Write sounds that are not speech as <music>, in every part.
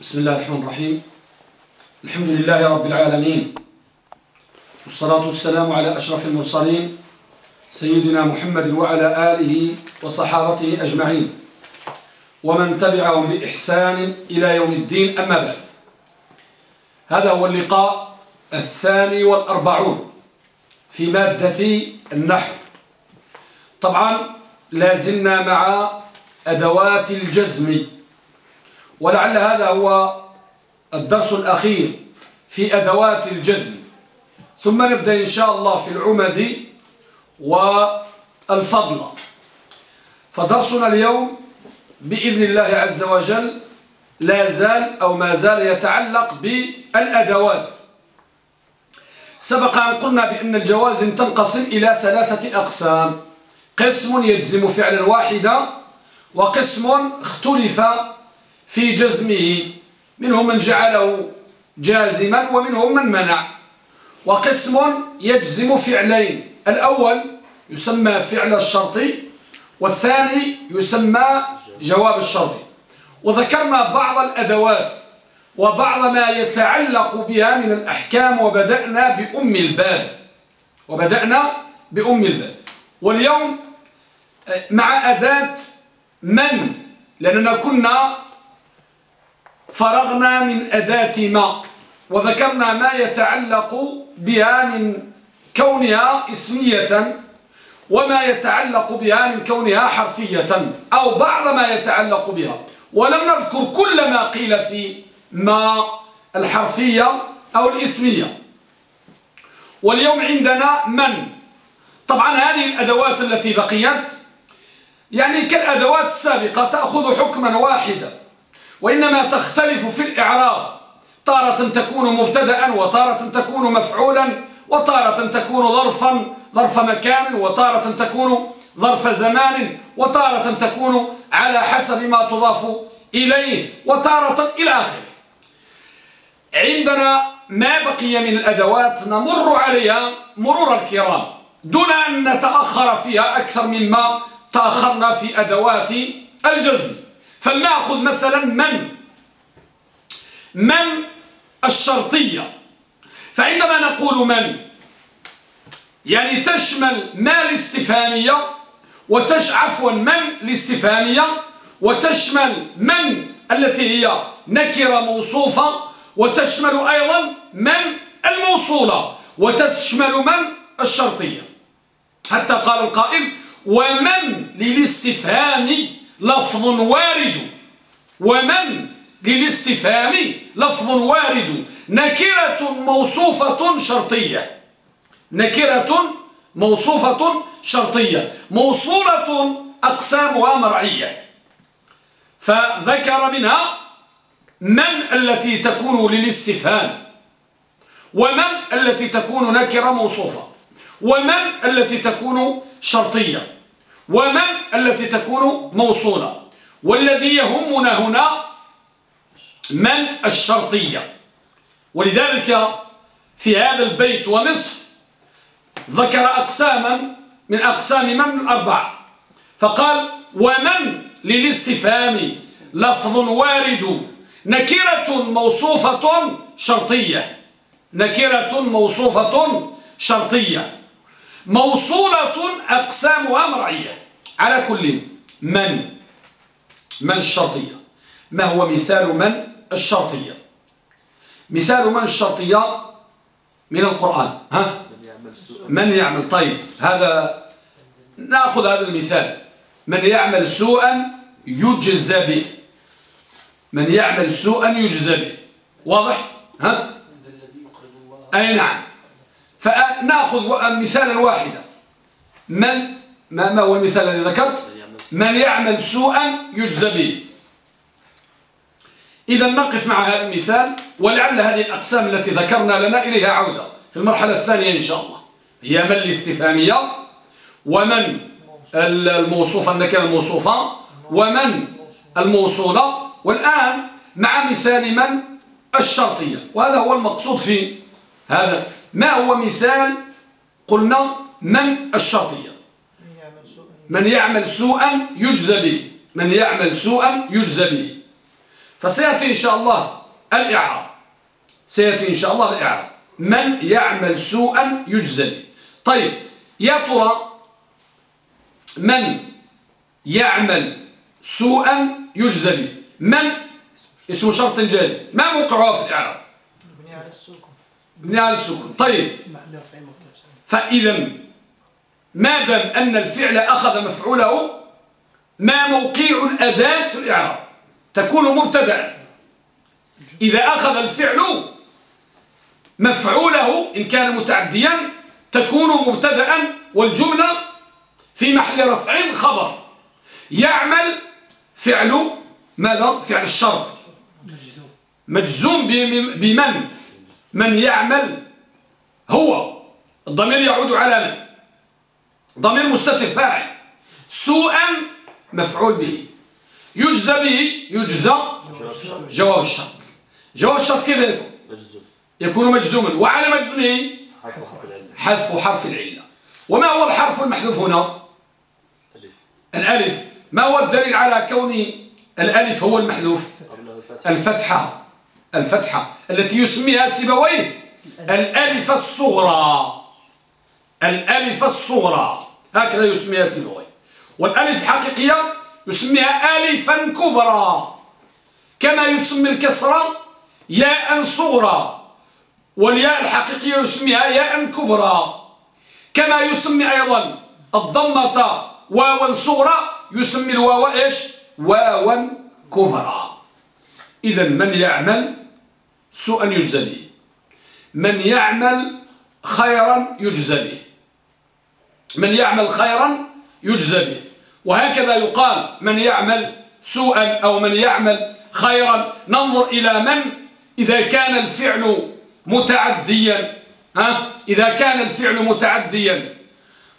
بسم الله الرحمن الرحيم. الحمد لله رب العالمين. والصلاة والسلام على أشرف المرسلين سيدنا محمد وعلى آله وصحابته أجمعين. ومن تبعهم بإحسان إلى يوم الدين أما بعد. هذا هو اللقاء الثاني والأربعون في مادة النحو. طبعا لازلنا مع أدوات الجزم. ولعل هذا هو الدرس الأخير في أدوات الجزم. ثم نبدأ إن شاء الله في العمد والفضل. فدرسنا اليوم بإذن الله عز وجل لا زال أو ما زال يتعلق بالأدوات. سبق أن قلنا بأن الجوازم تنقسم إلى ثلاثة أقسام. قسم يجزم فعلا واحدا وقسم اختلف في جزمه منهم من جعله جازما ومنهم من منع. وقسم يجزم فعلين الأول يسمى فعل الشرطي والثاني يسمى جواب الشرطي وذكرنا بعض الأدوات وبعض ما يتعلق بها من الأحكام وبدأنا بأم الباب. وبدأنا بأم الباب. واليوم مع أداة من؟ لأننا كنا فرغنا من أداة ما وذكرنا ما يتعلق بها من كونها اسمية وما يتعلق بها من كونها حرفية أو بعض ما يتعلق بها. ولم نذكر كل ما قيل في ما الحرفية أو الاسمية. واليوم عندنا من؟ طبعا هذه الأدوات التي بقيت يعني كالأدوات السابقة تأخذ حكما واحدا. وإنما تختلف في الإعراب. تارة تكون مبتدا وتارة تكون مفعولا وتارة تكون ظرفا ظرف مكان وتارة تكون ظرف زمان وتارة تكون على حسب ما تضاف إليه وتارة إلى آخره. عندنا ما بقي من الأدوات نمر عليها مرور الكرام دون أن نتأخر فيها أكثر مما تأخرنا في أدوات الجزم. فلنأخذ مثلا من؟ من الشرطية. فعندما نقول من؟ يعني تشمل ما الاستفهامية وتش عفوا من الاستفهامية وتشمل من التي هي نكرة موصوفة وتشمل أيضا من الموصولة وتشمل من الشرطية. حتى قال القائل ومن للاستفهام لفظ وارد. ومن للاستفهام لفظ وارد. نكرة موصوفة شرطية. نكرة موصوفة شرطية. موصولة أقسامها مرعية. فذكر منها من التي تكون للاستفهام. ومن التي تكون نكرة موصوفة. ومن التي تكون شرطية. ومن التي تكون موصولة. والذي يهمنا هنا من الشرطية. ولذلك في هذا البيت ونصف ذكر أقساما من أقسام من الأربع فقال ومن للاستفهام لفظ وارد نكرة موصوفة شرطية. نكرة موصوفة شرطية. موصولة أقسامها مرعية على كل من؟ من الشرطية. ما هو مثال من؟ الشرطية. مثال من الشرطية من القرآن. ها؟ من يعمل؟ طيب هذا نأخذ هذا المثال. من يعمل سوءا يجزى به. من يعمل سوءا يجزى به. واضح؟ ها؟ أي نعم. فنأخذ مثالا واحدا. من ما, ما هو المثال الذي ذكرت؟ من يعمل سوءا. يجزى به. إذا نقف مع هذا المثال ولعل هذه الأقسام التي ذكرنا لنا إليها عودة. في المرحلة الثانية إن شاء الله. هي من الاستفهامية ومن الموصوفة النكرة الموصوفة ومن الموصولة والآن مع مثال من؟ الشرطية. وهذا هو المقصود في هذا ما هو مثال قلنا من الشرطية؟ من يعمل سوءا يجزى به. من يعمل سوءا يجزى به. فسيأتي إن شاء الله الإعراب. سيأتي إن شاء الله الإعراب. من يعمل سوءا يجزل طيب يا ترى من يعمل سوءا يجزل من؟ اسم شرط جازم. ما موقعها في الإعراب؟ مبني على السكون طيب. فإذا ما دام أن الفعل أخذ مفعوله ما موقع الأداة في الإعراب. تكون مبتدأ. إذا أخذ الفعل مفعوله إن كان متعديا تكون مبتدا والجملة في محل رفع خبر. يعمل فعل ماذا؟ فعل الشرط. مجزوم. بمن؟ من يعمل هو. الضمير يعود على من؟ ضمير مستتر فاعل. سوءا مفعول به. يجزى به يجزى جواب الشرط. جواب الشرط كيف يكون؟ يكون مجزوما. وعلى مجزومه حذف حرف العلة. وما هو الحرف المحذوف هنا؟ الألف. ما هو الدليل على كون الألف هو المحذوف؟ الفتحة. الفتحة التي يسميها سيبويه. الألف الصغرى. الألف الصغرى. هكذا يسميها سيبويه. والألف الحقيقية يسميها ألفا كبرى. كما يسمي الكسرة ياء صغرى والياء الحقيقية يسميها ياء كبرى. كما يسمي أيضا الضمة واوا صغرى يسمي الواو إيش؟ واوا كبرى. إذا من يعمل؟ سوءا يجزى به. من يعمل خيرا يجزى به. من يعمل خيرا يجزى به. وهكذا يقال من يعمل سوءا أو من يعمل خيرا. ننظر إلى من؟ إذا كان الفعل متعديا ها؟ إذا كان الفعل متعديا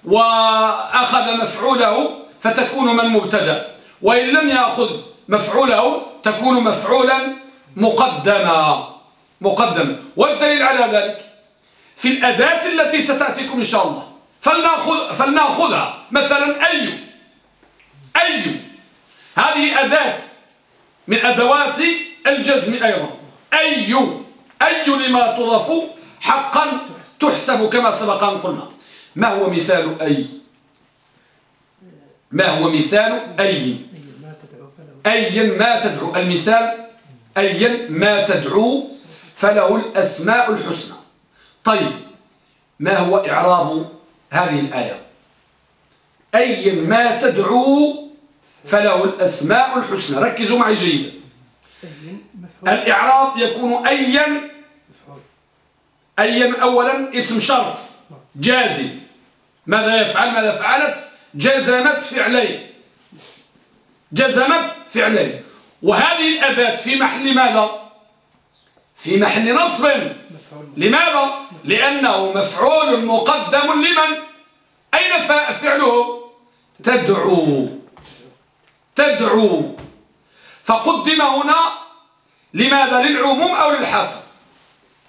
وأخذ مفعوله فتكون من مبتدأ. وإن لم يأخذ مفعوله تكون مفعولا مقدما. مقدما والدليل على ذلك في الأداة التي ستأتيكم إن شاء الله. فلنأخذ فلنأخذها. مثلا أي أي. هذه أداة من أدوات الجزم أيضا. أي أي لما تضاف حقا تحسب كما سبق أن قلنا. ما هو مثال أي؟ ما هو مثال أي؟ أي ما تدعو. المثال أي ما تدعو فله الأسماء الحسنى. طيب ما هو إعراب هذه الآية؟ أي ما تدعو فله الأسماء الحسنى. ركزوا معي جيدا. الإعراب يكون أيا أيا أولا اسم شرط جازم. ماذا يفعل؟ ماذا فعلت؟ جزمت فعلين جزمت فعلين وهذه الأداة في محل ماذا؟ في محل نصب. لماذا؟ لأنه مفعول مقدم لمن؟ أين فعله؟ تدعو. تدعو. فقدم هنا لماذا؟ للعموم أو للحصر؟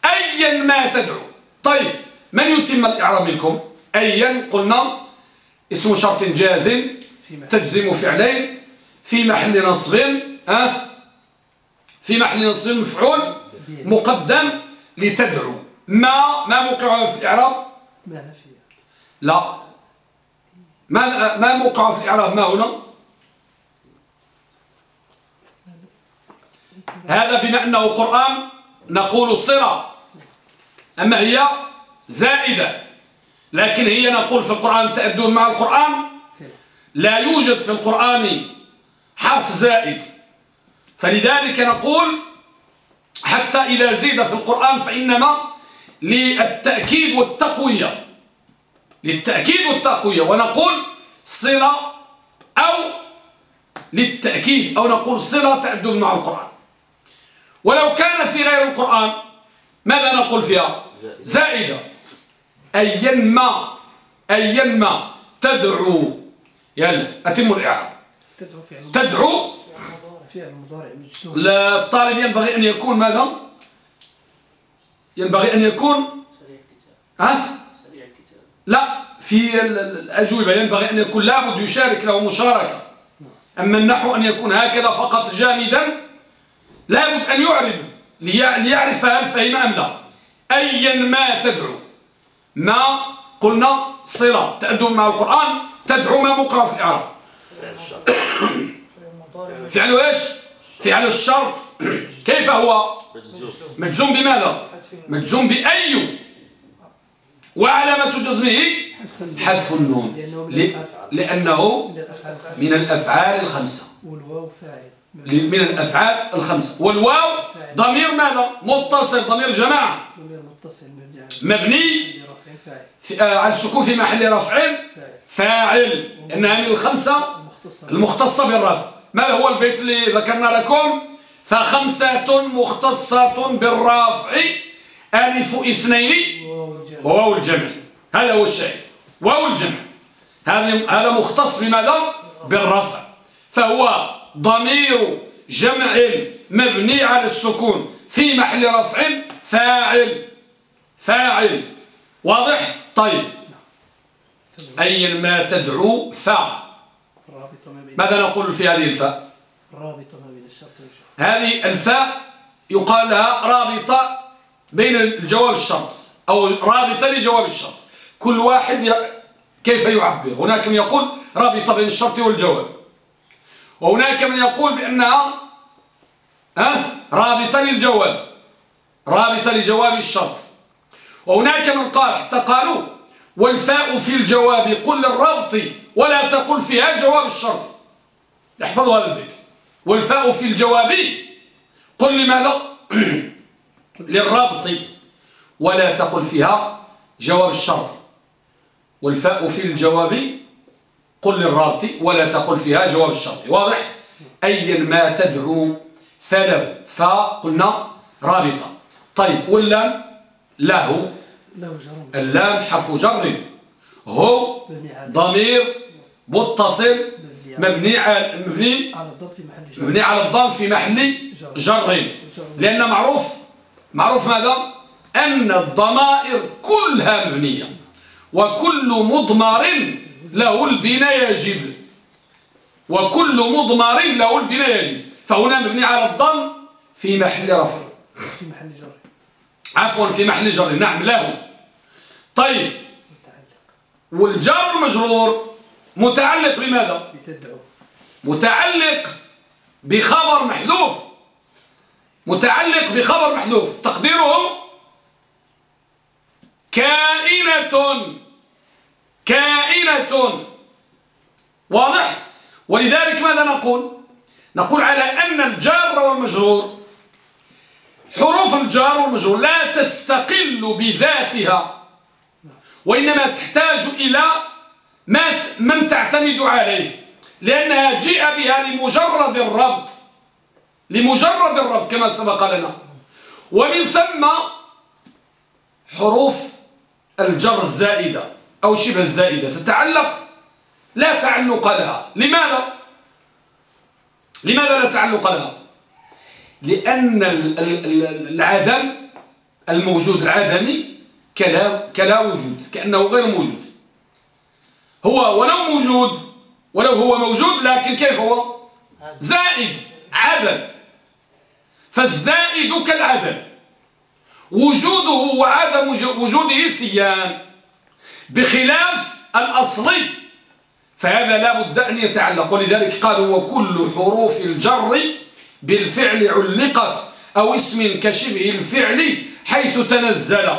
أيا ما تدعو. طيب من يتم الإعراب منكم؟ أيا قلنا اسم شرط جازم تجزم فعلين في محل نصب أه في محل نصب مفعول مقدم لتدعو. ما ما موقعه في الإعراب؟ لا ما ما موقعه في الإعراب؟ ما هنا؟ هذا بما أنه قرآن نقول صلة أما هي زائدة. لكن هي نقول في القرآن تأدون مع القرآن؟ لا يوجد في القرآن حرف زائد. فلذلك نقول حتى إذا زيد في القرآن فإنما للتأكيد والتقوية. للتأكيد والتقوية. ونقول صلة أو للتأكيد أو نقول صلة تأدون مع القرآن. ولو كان في غير القرآن ماذا نقول فيها؟ زائدة. أيا ما أيا ما تدعو. يلا أتم الإعراب. تدعو تدعو فعل مضارع مجزوم. لا الطالب ينبغي أن يكون ماذا؟ ينبغي أن يكون ها؟ لا في الأجوبة ينبغي أن يكون لابد يشارك له مشاركة. أما النحو أن يكون هكذا فقط جامدا لابد أن يعرب ليعرف هل فهم أم لا. أيا ما تدعو. ما قلنا صلة. تأدو مع القرآن تدعو ما مقرأ في الإعراب. فعل إيش؟ فعل الشرط. <clears throat> كيف هو؟ مجزوم بماذا؟ مجزوم بأي وعلامة جزمه؟ حذف النون. لأنه من الأفعال الخمسة. من الأفعال الخمسة. والواو ضمير ماذا؟ متصل. ضمير جماعة. مبني آه، على السكون في محل رفع فاعل. إنها من الخمسة المختصة بالرفع. ما هو البيت اللي ذكرنا لكم؟ فخمسة مختصة بالرفع ألف اثنين وواو الجمع هذا هو الشيء واو الجمع هذا مختص بماذا؟ بالرفع. فهو ضمير جمع مبني على السكون. في محل رفع فاعل. فاعل. واضح؟ طيب. أي ما تدعو فا ماذا نقول في هذه الفاء؟ رابطة ما بين الشرط هذه الفاء يقال لها رابطة بين الجواب الشرط أو رابطة لجواب الشرط. كل واحد كيف يعبر؟ هناك من يقول رابطة بين الشرط والجواب. وهناك من يقول بأنها ها رابطة للجواب رابطة لجواب الشرط. وهناك من قال حتى قالوا والفاء في الجواب قل للربط ولا تقل فيها جواب الشرط. احفظوا هذا البيت والفاء في الجواب قل لماذا؟ <clears throat> للربط. ولا تقل فيها جواب الشرط. والفاء في الجواب قل للرابط ولا تقل فيها جواب الشرط. واضح؟ أيا ما تدعو فله. فقلنا رابطة. طيب واللام له؟ اللام حرف جر. هو ضمير متصل مبني على مبني على الضم في محل جر. مبني على الضم في محل جر. لأن معروف معروف ماذا؟ أن الضمائر كلها مبنية وكل مضمر له البناء يجب. وكل مضمر له البناء يجب. فهنا مبني على الضم في محل رفع. في محل جر. عفوا في محل جر. نعم له. طيب. والجار المجرور متعلق بماذا؟ متعلق بخبر محذوف. متعلق بخبر محذوف. تقديره كائنة. كائنة. واضح؟ ولذلك ماذا نقول؟ نقول على أن الجار والمجرور حروف الجار والمجرور لا تستقل بذاتها وإنما تحتاج إلى ما من تعتمد عليه. لأنها جيء بها لمجرد الربط لمجرد الربط كما سبق لنا ومن ثم حروف الجر الزائدة أو شبه الزائدة تتعلق لا تعلق لها لماذا؟ لماذا لا تعلق لها؟ لأن العدم الموجود العدمي كلا, كلا وجود كأنه غير موجود هو ولو موجود ولو هو موجود لكن كيف هو؟ زائد عدم. فالزائد كالعدم. وجوده وعدم وجوده سيان. بخلاف الأصلي. فهذا لا بد أن يتعلق. ولذلك قالوا وكل حروف الجر بالفعل علقت أو اسم كشبه الفعل حيث تنزل.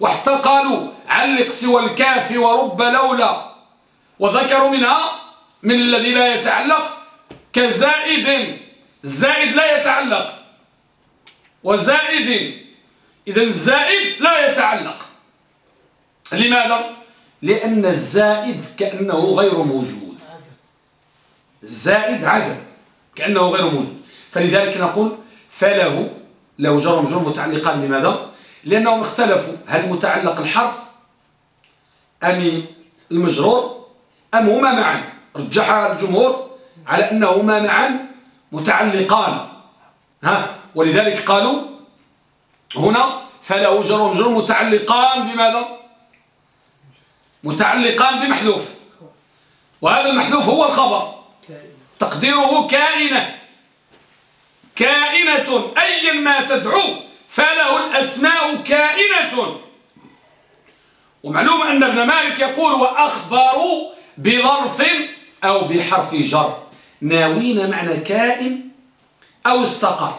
وحتى قالوا علق سوى الكاف ورب لولا. وذكروا منها من الذي لا يتعلق كزائد. الزائد لا يتعلق. وزائد. إذا الزائد لا يتعلق. لماذا؟ لأن الزائد كأنه غير موجود. الزائد عدم كأنه غير موجود. فلذلك نقول فله لو جر مجرور متعلقان. لماذا؟ لأنهم اختلفوا. هل متعلق الحرف أم المجرور أم هما معا؟ رجح الجمهور على أنهما معا متعلقان. ها؟ ولذلك قالوا هنا فله جر ومجرور متعلقان بماذا؟ متعلقان بمحذوف. وهذا المحذوف هو الخبر. تقديره كائنة. كائنة أيا ما تدعو فله الأسماء كائنة. ومعلوم أن ابن مالك يقول وأخبروا بظرف أو بحرف جر. ناوين معنى كائن أو استقر.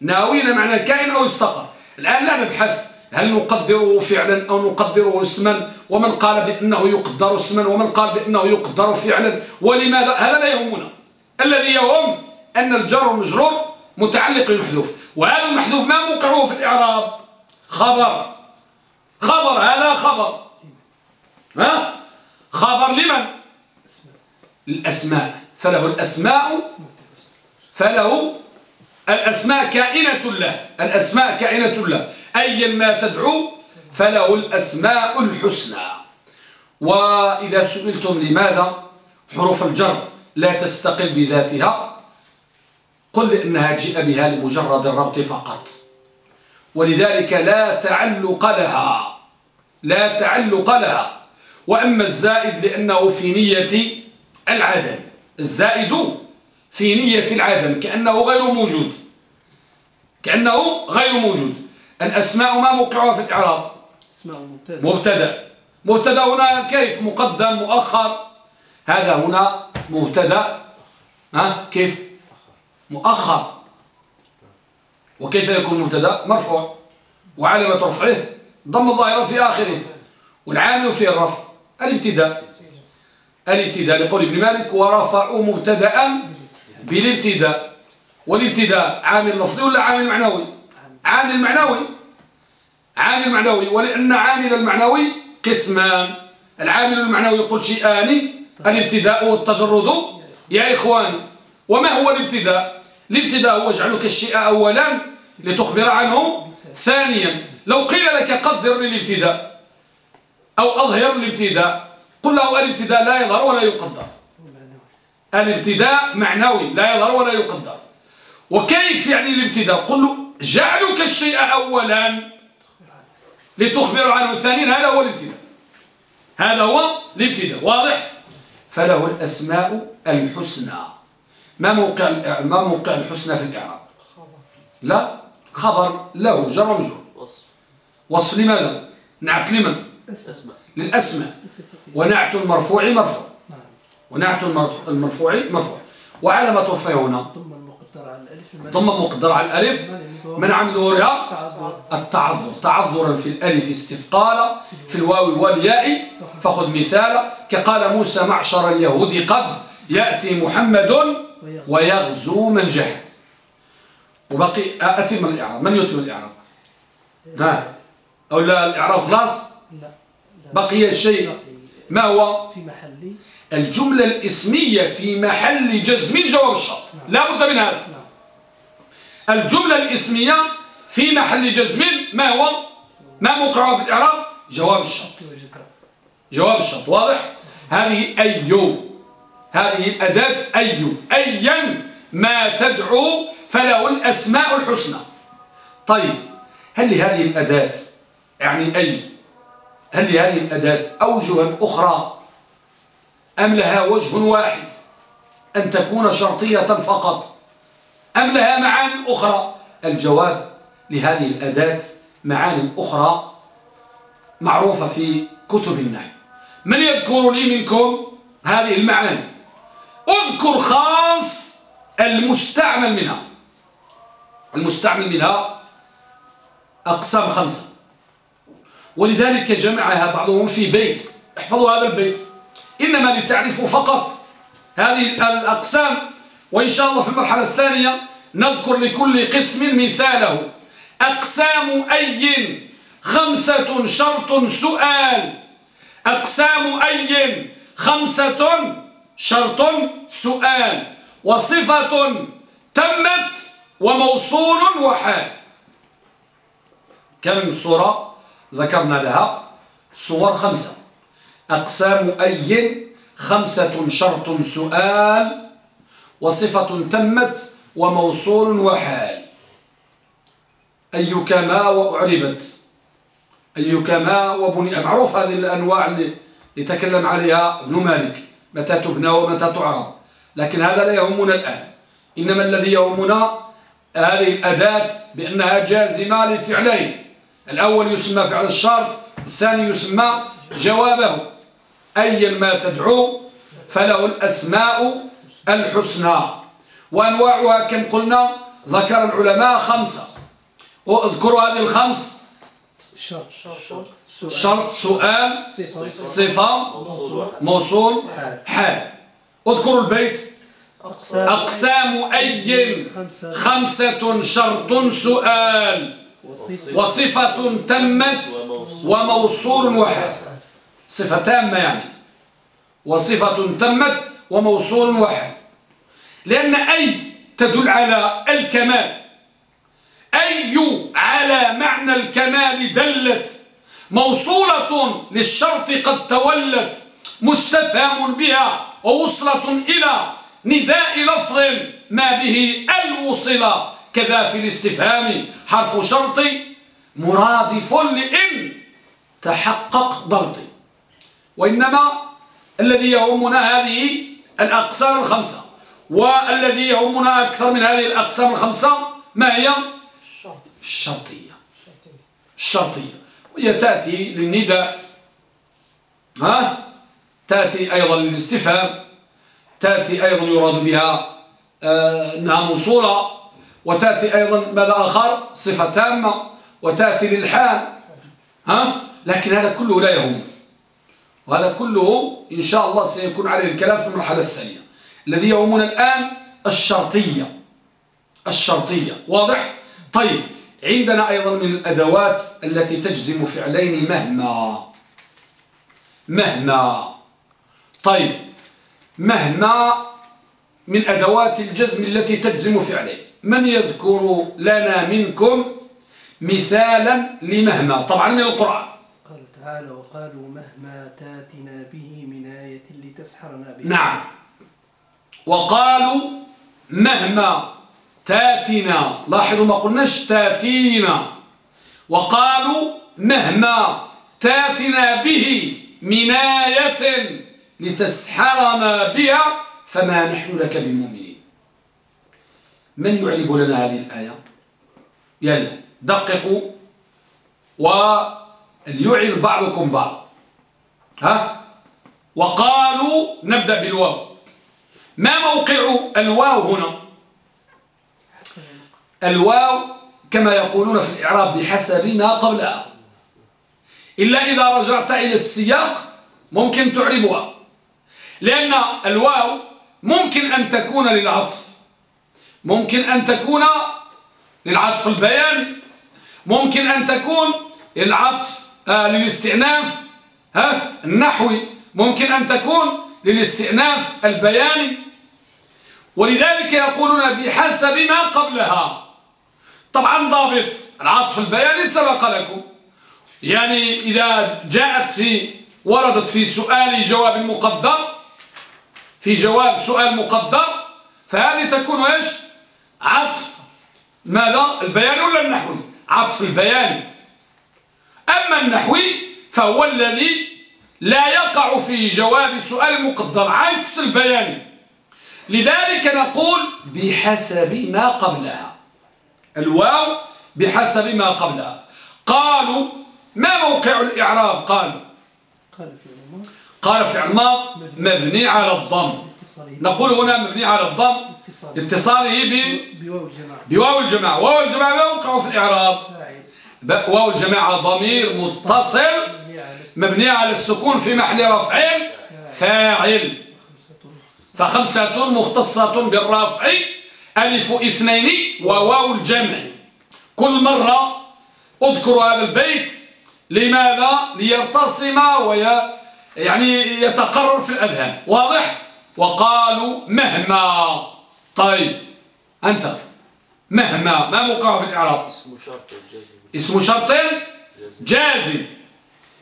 ناوين معنى كائن أو استقر. الآن لا نبحث هل نقدره فعلا أو نقدره اسما ومن قال بأنه يقدر اسما ومن قال بأنه يقدر فعلا. ولماذا؟ هذا لا يهمنا. الذي يهم أن الجر والمجرور متعلق بالمحذوف. وهذا المحذوف ما موقعه في الإعراب؟ خبر. خبر. هذا خبر. ها؟ خبر لمن؟ الأسماء. فله الأسماء فله الأسماء كائنة له. الأسماء كائنة له. أيا ما تدعو فله الأسماء الحسنى. وإذا سئلتم لماذا حروف الجر لا تستقل بذاتها قل إنها جاء بها لمجرد الربط فقط. ولذلك لا تعلق لها. لا تعلق لها. وأما الزائد لأنه في نية العدم الزائد في نية العدم كأنه غير موجود. كأنه غير موجود. الأسماء ما موقعها في الإعراب. مبتدأ. مبتدأ. هنا كيف؟ مقدم مؤخر. هذا هنا مبتدأ. ها؟ كيف؟ مؤخر. وكيف يكون مبتدأ؟ مرفوع. وعلامة رفعه ضم الظاهرة في آخره. والعامل فيه الرفع. الابتداء. الابتداء لقول ابن مالك ورفعوا مبتدا بالابتداء. والابتداء عامل لفظي ولا عامل معنوي؟ عامل معنوي. عامل معنوي ولأن عامل المعنوي قسمان. العامل المعنوي يقول شيئان الابتداء والتجرد يا إخواني وما هو الابتداء؟ الابتداء هو جعلك الشيء أولا لتخبر عنه ثانيا. لو قيل لك قدر للابتداء أو أظهر الابتداء قل له الابتداء لا يظهر ولا يقدر. الابتداء معنوي لا يظهر ولا يقدر. وكيف يعني الابتداء؟ قل له جعلك الشيء أولا لتخبر عنه ثانيا. هذا هو الابتداء. هذا هو الابتداء. واضح؟ فله الأسماء الحسنى. ما موقع ما موقع الحسنى في الإعراب؟ لا. خبر له جر ومجرور وصف. وصف لماذا؟ نعت لمن أسماء. للأسماء. ونعت المرفوع مرفوع. نعم. ونعت المرفوع مرفوع. وعلامة رفعه هنا. ضم مقدر على الألف من ظهورها التعذر. تعذرا في الألف استثقال في الواو والياء. فخذ مثال. كقال موسى معشر اليهود قد يأتي محمد ويغزو. من جهد. وبقي أتم الإعراب. من يتم الإعراب؟ ها. أو لا الإعراب خلاص؟ بقي الشيء ما هو؟ في محل. الجملة الإسمية في محل جزم جواب الشرط لا بد من هذا. الجملة الإسمية في محل جزم ما هو؟ ما موقعه في الإعراب؟ جواب الشرط جواب الشرط واضح؟ هذه أي هذه الأداة أي أيا ما تدعو فله الأسماء الحسنى. طيب هل لهذه الأداة يعني أي هل لهذه الأداة أوجها أخرى أم لها وجه واحد أن تكون شرطية فقط أم لها معاني أخرى؟ الجواب لهذه الأداة معاني أخرى معروفة في كتب النحو. من يذكر لي منكم هذه المعاني؟ اذكر خاص المستعمل منها. المستعمل منها أقسام خمسة. ولذلك جمعها بعضهم في بيت. احفظوا هذا البيت. إنما لتعرفوا فقط هذه الأقسام وإن شاء الله في المرحلة الثانية نذكر لكل قسم مثاله. أقسام أي خمسة شرط سؤال. أقسام أي خمسة شرط سؤال. وصفة تمت وموصول وحال. كم صورة ذكرنا لها. صور خمسة. أقسام أي خمسة شرط سؤال وصفة تمت وموصول وحال. أي كما وأعربت. أي كما وبني. معروف هذه الأنواع اللي يتكلم عليها ابن مالك. متى تبنى ومتى تعرض لكن هذا لا يهمنا الآن. إنما الذي يهمنا هذه الأداة بأنها جازمة لفعلين الأول يسمى فعل الشرط والثاني يسمى جوابه. أيا ما تدعو فله الأسماء الحسنى. وأنواعها كم قلنا؟ ذكر العلماء خمسة. واذكروا هذه الخمس. شرط. سؤال صفة موصول حال. اذكروا البيت. أقسام. أي؟ خمسة شرط سؤال. وصفة تمت وموصول وحال صفة تامة يعني. وصفة تمت وموصول وحال لأن أي تدل على الكمال. أي على معنى الكمال دلت. موصولة للشرط قد تولت. مستفهم بها ووصلة إلى نداء لفظ ما به الوصل كذا في الاستفهام حرف شرط مرادف لإن تحقق ضبطي وإنما الذي يهمنا هذه الأقسام الخمسة. والذي يهمنا أكثر من هذه الأقسام الخمسة ما هي؟ الشرطية. الشرطية. وهي تأتي للنداء. ها؟ تأتي أيضا للاستفهام. تأتي أيضا يراد بها آه، أنها موصولة وتأتي أيضا ماذا آخر صفة تامة وتأتي للحال. ها؟ لكن هذا كله لا يهم. وهذا كله إن شاء الله سيكون عليه الكلام في المرحلة الثانية. الذي يهمنا الآن الشرطية. الشرطية. واضح؟ طيب. عندنا أيضا من الأدوات التي تجزم فعلين مهما. مهما. طيب. مهما من أدوات الجزم التي تجزم فعلين. من يذكر لنا منكم مثالا لمهما؟ طبعا من القرآن. قال تعالى وقالوا مهما تاتنا به من آية لتسحرنا بها. نعم. وقالوا مهما تاتنا لاحظوا ما قلناش تاتينا. وقالوا مهما تاتنا به من آية لتسحرنا بها فما نحن لك بمؤمنين. من يعلب لنا هذه الآية؟ يلا دققوا وليعلم بعضكم بعض. ها؟ وقالوا نبدأ بالواو. ما موقع الواو هنا؟ الواو كما يقولون في الإعراب بحسب ما قبلها إلا إذا رجعت إلى السياق ممكن تعربها. لأن الواو ممكن أن تكون للعطف. ممكن أن تكون للعطف البياني ممكن أن تكون للعطف آه للاستئناف ها النحوي ممكن أن تكون للاستئناف البياني. ولذلك يقولون بحسب ما قبلها. طبعا ضابط العطف البياني سبق لكم. يعني إذا جاءت في وردت في سؤال جواب مقدر في جواب سؤال مقدر فهذه تكون إيش؟ عطف. ماذا البياني ولا النحوي؟ عطف البياني أما النحوي فهو الذي لا يقع في جواب سؤال مقدر عكس البياني لذلك نقول بحسب ما قبلها. الواو بحسب ما قبلها. قالوا ما موقع الإعراب؟ قالوا. قال فعل ماض مبني على الضم. نقول هنا مبني على الضم. اتصاله بواو الجماعة. واو الجماعة ما في الإعراب. واو الجماعة ضمير متصل مبني على السكون في محل رفع. فاعل. فخمسة مختصة بالرفع. ألف اثنين وواو الجمع. كل مرة أذكر هذا البيت. لماذا؟ ليرتصم وي يعني يتقرر في الأذهان. واضح؟ وقالوا مهما. طيب أنت. مهما ما موقع في الإعراب؟ اسم شرط جازم اسم شرط جازم.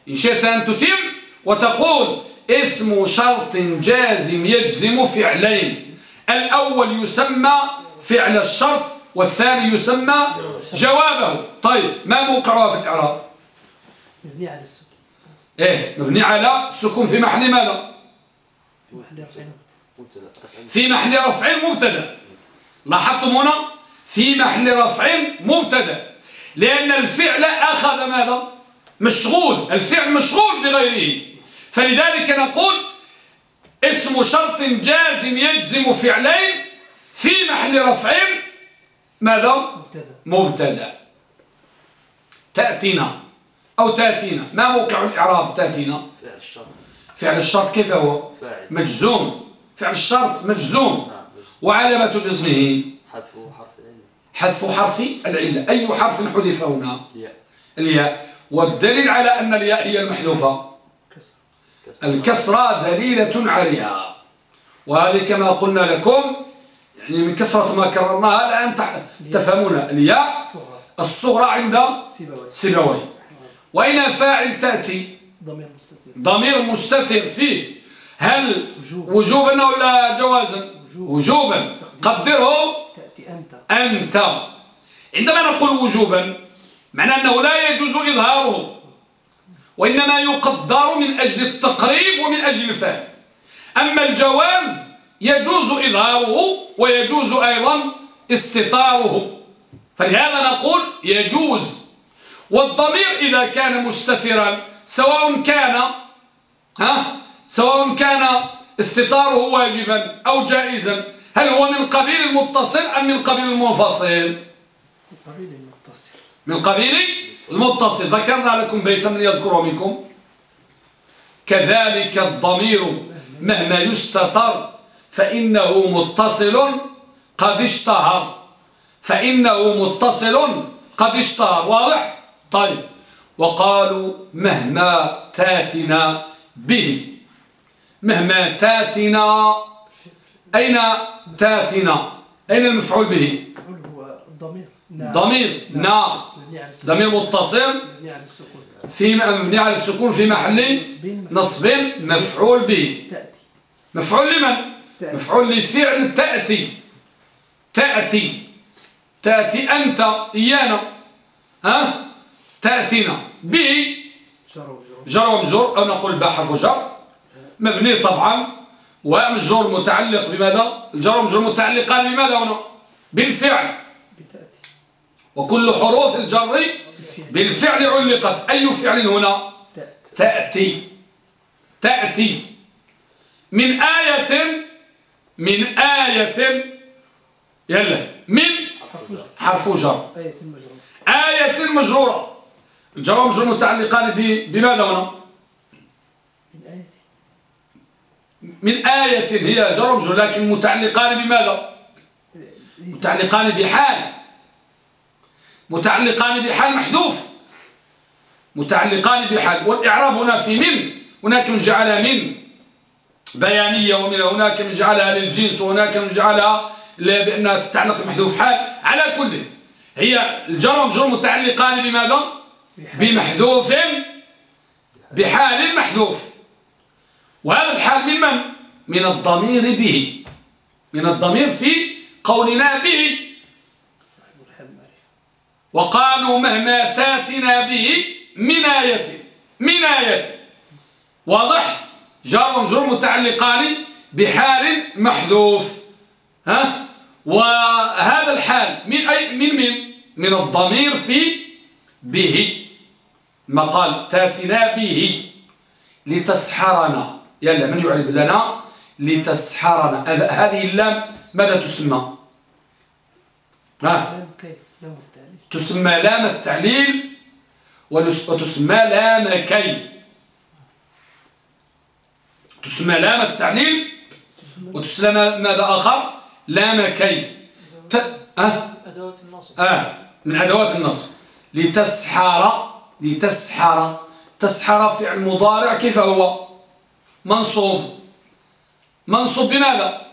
إن شئت أن تتم وتقول اسم شرط جازم يجزم فعلين. الأول يسمى فعل الشرط والثاني يسمى جوابه. طيب ما موقعها في الإعراب؟ مبني على السكون. إيه مبني على السكون في محل ماذا؟ في محل رفع مبتدأ. لاحظتم هنا؟ في محل رفع مبتدأ. لأن الفعل أخذ ماذا؟ مشغول. الفعل مشغول بغيره فلذلك نقول اسم شرط جازم يجزم فعلين في محل رفع ماذا؟ مبتدأ. مبتدأ. تأتينا أو تأتينا. ما موقع الإعراب تأتينا؟ فعل الشرط. فعل الشرط كيف هو؟ فاعل. مجزوم. فعل الشرط مجزوم. وعلامة جزمه حذف حرف العلة. حذف حرف العلة. أي حرف حذف هنا؟ الياء. الياء. والدليل على أن الياء هي المحذوفة. كسر كسر الكسرة دليلة عليها. وهذه كما قلنا لكم يعني من كثرة ما كررناها الآن تفهمون. الياء صغرى الصغرى عند سيبوي. سيبوي. وإن فاعل تأتي؟ ضمير مستتر. ضمير مستتر فيه. هل وجوب. وجوبا ولا جوازا؟ وجوب. وجوبا. قدره. أنت. أنت. عندما نقول وجوبا معنى أنه لا يجوز إظهاره وإنما يقدر من أجل التقريب ومن أجل الفهم. أما الجواز يجوز إظهاره ويجوز أيضا استطاره فلهذا نقول يجوز. والضمير إذا كان مستترا سواء كان ها سواء كان استطاره واجبا أو جائزا هل هو من قبيل المتصل أم من قبيل المنفصل؟ قبيل المتصل. من قبيل المتصل. ذكرنا لكم بيتا من يذكره منكم. كذلك الضمير مهما يستتر فإنه متصل قد اشتهر. فإنه متصل قد اشتهر. واضح؟ طيب. وقالوا مهما تاتنا به. مهما تاتنا أين تاتنا أين المفعول به؟ المفعول هو الضمير. ضمير نا ضمير متصل. في مبني على السكون في محل نصب مفعول به. مفعول لمن. مفعول لفعل تأتي. تأتي. تأتي أنت إيانا. ها؟ تأتينا. به. جر وجر جر ومجرور أو نقول باء حرف جر. مبني طبعا ومجرور متعلق بماذا؟ الجر ومجرور متعلقان بماذا هنا؟ بالفعل. وكل حروف الجر بالفعل علقت. أي فعل هنا؟ تأتي. تأتي. من آية من آية يلا. من؟ حرف جر. آية آية مجرورة الجر والمجرور متعلقان بماذا هنا من آية من آية هي ومجرور لكن متعلقان بماذا؟ متعلقان بحال. متعلقان بحال محذوف. متعلقان بحال. والإعراب هنا في من هناك من جعلها من. بيانية ومن هناك من جعلها للجنس وهناك من جعلها بأنها تتعلق بمحذوف حال. على كل هي الجر والمجرور متعلقان بماذا؟ بمحذوف بحال محذوف. وهذا الحال من من؟ من الضمير به. من الضمير في قولنا به وقالوا مهما تاتنا به من آية من آية. واضح؟ جار ومجرور متعلقان بحال محذوف. ها؟ وهذا الحال من أي من من؟ من الضمير في به. ما قال تاتنا به. لتسحرنا. يلا من يعرب لنا لتسحرنا هذه اللام ماذا تسمى؟ ها؟ تسمى لام التعليل وتسمى لام كي. تسمى لام التعليل وتسمى ماذا آخر؟ لام كي. ت... أه؟ أدوات النصب آه من أدوات النصب لتسحر لتسحر. تسحر فعل مضارع كيف هو؟ منصوب. منصوب بماذا؟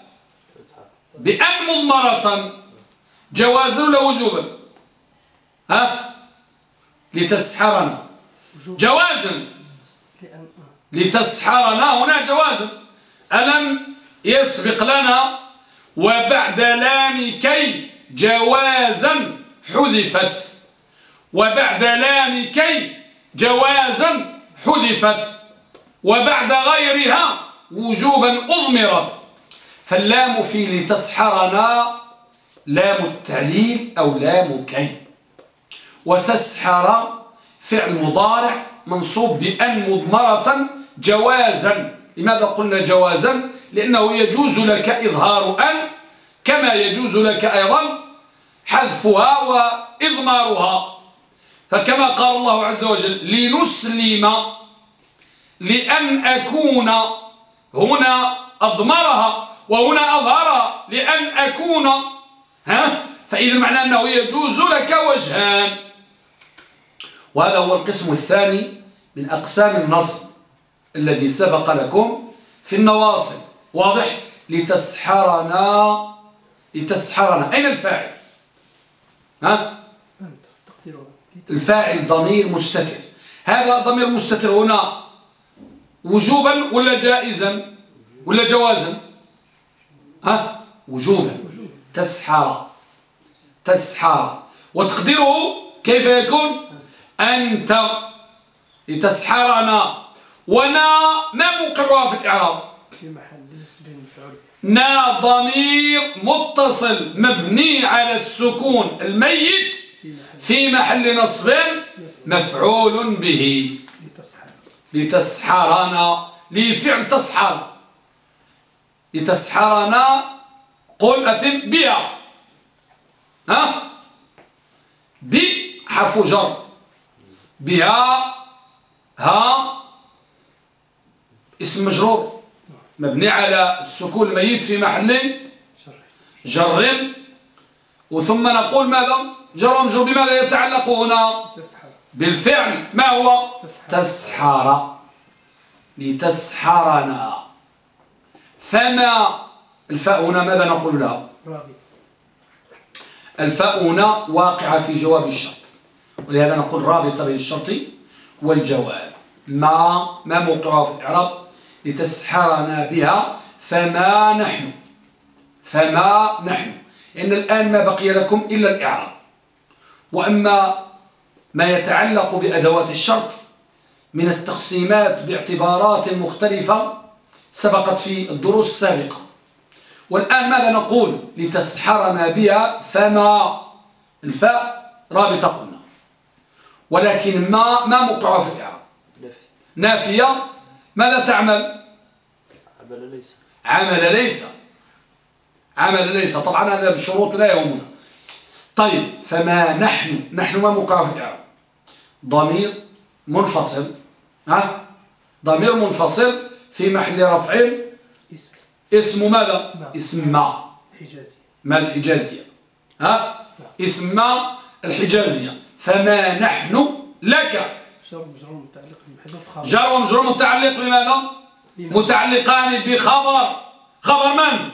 بأن مضمرة جوازا ولا وجوبا؟ ها؟ لتسحرنا. جوازا. لتسحرنا. هنا جوازا ألم يسبق لنا وبعد لام كي جوازا حذفت. وبعد لام كي جوازا حذفت. وبعد غيرها وجوبا أضمرت. فاللام في لتسحرنا لام التعليل أو لام كي. وتسحر فعل مضارع منصوب بأن مضمرة جوازا. لماذا قلنا جوازا؟ لأنه يجوز لك إظهار أن كما يجوز لك أيضا حذفها وإضمارها. فكما قال الله عز وجل لنسلم لأن أكون هنا أضمرها وهنا أظهرها. لأن أكون ها؟ فإذا معنى أنه يجوز لك وجهان. وهذا هو القسم الثاني من أقسام النصب الذي سبق لكم في النواصب. واضح؟ لتسحرنا لتسحرنا. أين الفاعل؟ ها؟ الفاعل ضمير مستتر. هذا ضمير مستتر هنا. وجوبا ولا جائزا ولا جوازا؟ ها؟ وجوبا. تسحر تسحر وتقديره كيف يكون؟ أنت لتسحرنا. ونا ما موقعها في الإعراب. في محل نسب مفعول. نا ضمير متصل مبني على السكون الميت في محل. نصب مفعول به. لتسحرنا لفعل تسحر. لتسحرنا قل أتم بها. ها؟ بحرف جر. بها ها اسم مجرور. مبني على السكون الميت في محل جر. وثم نقول ماذا؟ جر ومجرور بماذا يتعلق هنا؟ بالفعل ما هو؟ تسحر. تسحر لتسحرنا. فما الفاء هنا ماذا نقول لها الفاء هنا واقعة في جواب الشرط. ولهذا نقول رابطة بين الشرط والجواب. ما ما موقعها في الإعراب؟ لتسحرنا بها. فما نحن؟ فما نحن. إن الآن ما بقي لكم إلا الإعراب. وأما ما يتعلق بأدوات الشرط من التقسيمات باعتبارات مختلفة سبقت في الدروس السابقة. والآن ماذا نقول لتسحرنا بها فما الفاء؟ رابطة قلنا. ولكن ما ما موقعها في الإعراب؟ نافية. ماذا تعمل؟ عمل ليس. عمل ليس. عمل ليس. طبعا هذا بالشروط لا يهمنا. طيب فما نحن؟ نحن ما موقع في الإعراب؟ ضمير منفصل. ها؟ ضمير منفصل في محل رفع اسم. اسم ماذا؟ ما. اسم ما. حجازي ما الحجازية؟ ها؟ اسم ما؟ الحجازية. فما نحن لك. مجرور متعلق بمحذوف خبر. جار ومجرور متعلق بماذا؟ بما متعلقان بخبر. خبر من؟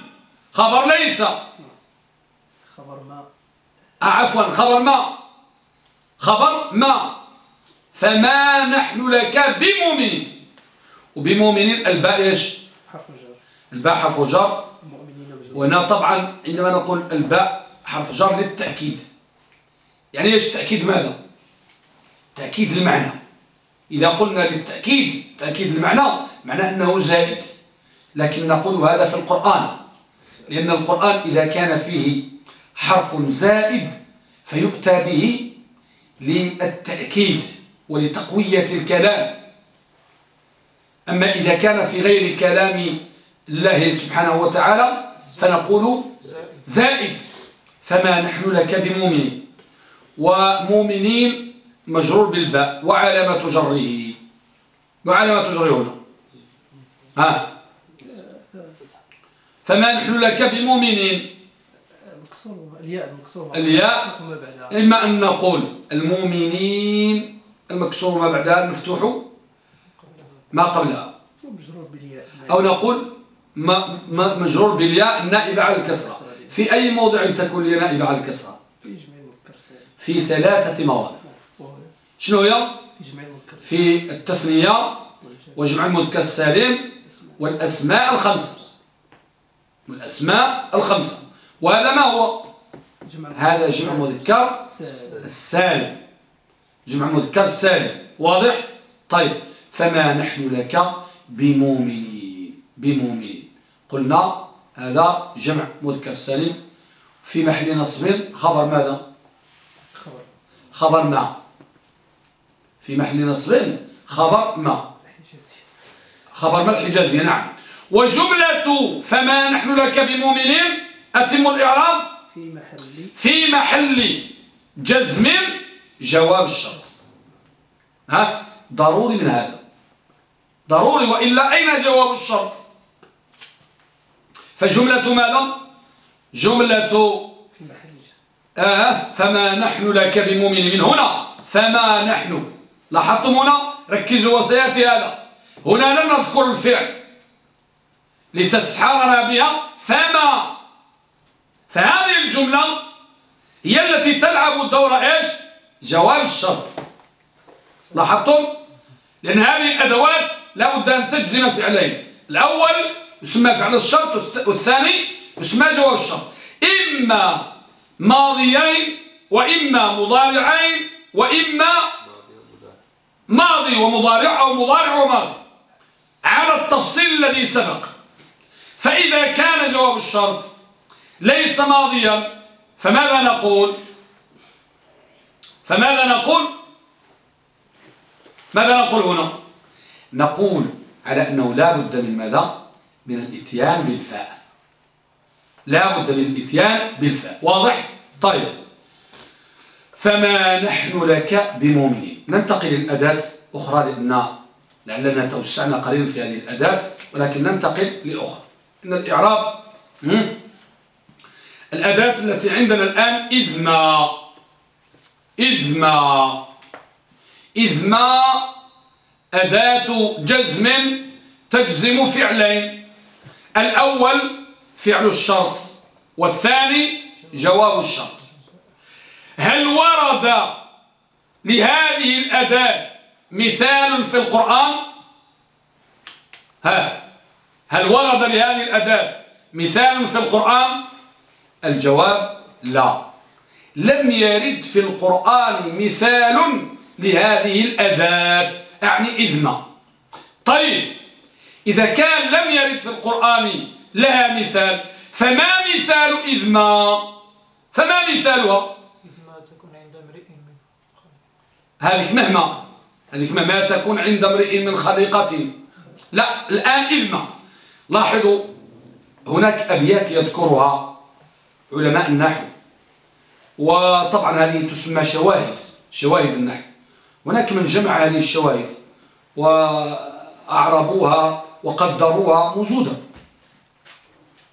خبر ليس. خبر ما. آه، عفوا خبر ما. خبر ما. فما نحن لك بمؤمنين. وبمؤمنين الباء إيش؟ الباء حرف جر. وهنا طبعا عندما نقول الباء حرف جر للتأكيد يعني إيش تأكيد ماذا؟ تأكيد المعنى. إذا قلنا للتأكيد تأكيد المعنى معناه أنه زائد. لكن نقول هذا في القرآن. لأن القرآن إذا كان فيه حرف زائد فيؤتى به للتأكيد. ولتقوية الكلام. أما إذا كان في غير كلام الله سبحانه وتعالى فنقول زائد. فما نحن لك بمؤمنين. ومؤمنين مجرور بالباء. وعلامة جره. وعلامة جره هنا. ها. فما نحن لك بمؤمنين. الياء الياء. إما أن نقول المؤمنين المكسور ما بعدها المفتوح ما قبلها. أو نقول ما ما مجرور بالياء النائبة على الكسرة. في أي موضع تكون لي نائبة على الكسرة؟ في ثلاثة مواضع شنو هي؟ في التثنية وجمع المذكر السالم والأسماء الخمسة. والأسماء الخمسة. وهذا ما هو؟ هذا جمع مذكر سالم. السالم. جمع مذكر السالم واضح؟ طيب. فما نحن لك بمؤمنين بمؤمنين. قلنا هذا جمع مذكر سالم في محل نصب. خبر ماذا؟ خبر. خبر ما؟ في محل نصب. خبر ما؟ خبر ما؟ الحجازية نعم. وجملة فما نحن لك بمؤمنين أتم الإعراب؟ في محل. في محل جزم جواب الشرط. ها؟ ضروري من هذا. ضروري وإلا أين جواب الشرط؟ فجملة ماذا جملة آه فما نحن لك بمؤمن من هنا؟ فما نحن؟ لاحظتم هنا؟ ركزوا وسيأتي هذا. هنا لم نذكر الفعل. لتسحرنا بها فما؟ فهذه الجملة هي التي تلعب الدور إيش؟ جواب الشرط. لاحظتم؟ لأن هذه الأدوات لابد أن تجزم فعلين. الأول يسمى فعل الشرط والث- والثاني يسمى جواب الشرط. إما ماضيين وإما مضارعين وإما ماضي ومضارع أو مضارع وماضي. على التفصيل الذي سبق. فإذا كان جواب الشرط ليس ماضيا فماذا نقول؟ فماذا نقول؟ ماذا نقول هنا؟ نقول على أنه لا بد من ماذا؟ من الإتيان بالفاء. لا بد من الإتيان بالفاء. واضح؟ طيب. فما نحن لك بمؤمنين؟ ننتقل للأداة أخرى لأن لعلنا توسعنا قليلا في هذه الأداة ولكن ننتقل لأخرى. إن الإعراب؟ الأداة التي عندنا الآن إذ ما إذ ما إذ ما أداة جزم تجزم فعلين. الأول فعل الشرط والثاني جواب الشرط. هل ورد لهذه الأداة مثال في القرآن؟ ها هل ورد لهذه الأداة مثال في القرآن؟ الجواب لا. لم يرد في القرآن مثال لهذه الأداة أعني إذما طيب إذا كان لم يرد في القرآن لها مثال فما مثال إذما فما مثالها؟ إذ ما تكون عند امرئ من هذه مهما هذه ما تكون عند امرئ من خليقة. لا الآن إذما لاحظوا هناك أبيات يذكرها علماء النحو. وطبعا هذه تسمى شواهد شواهد النحو. هناك من جمع هذه الشواهد وأعربوها وقدروها موجودة.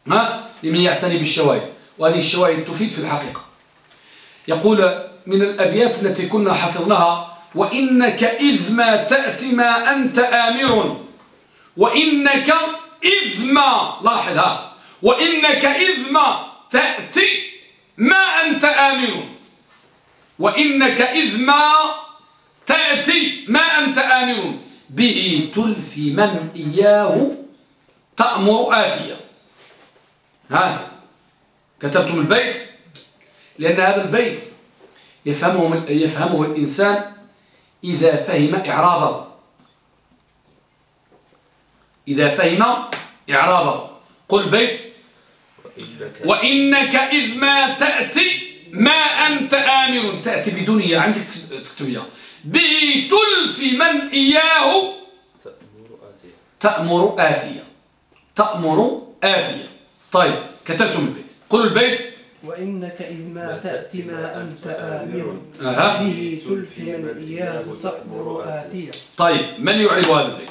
ها لمن يعتني بالشواهد. وهذه الشواهد تفيد في الحقيقة. يقول من الأبيات التي كنا حفظناها وإنك إذ ما تأتي ما أنت آمر. وإنك إذ ما لاحظها وإنك إذ ما تأتي ما أنت آمر. وإنك إذ ما تأتي ما أنت آمر به تلفي من إياه تأمر آتيا. ها كتبتم البيت؟ لأن هذا البيت يفهمه, يفهمه الإنسان إذا فهم إعرابه. إذا فهم إعرابه. قل بيت. وإنك إذ ما تأتي ما أنت آمر. تأتي بدون يا عندك تكتبيها به تلفي من إياه تأمر آتية. تأمر آتية. تأمر آتية طيب كتبتم البيت. قلوا البيت. وإنك إذ ما تأتي ما أنت آمر. به تلفي من إياه تأمر آتية. طيب من يعرب هذا البيت؟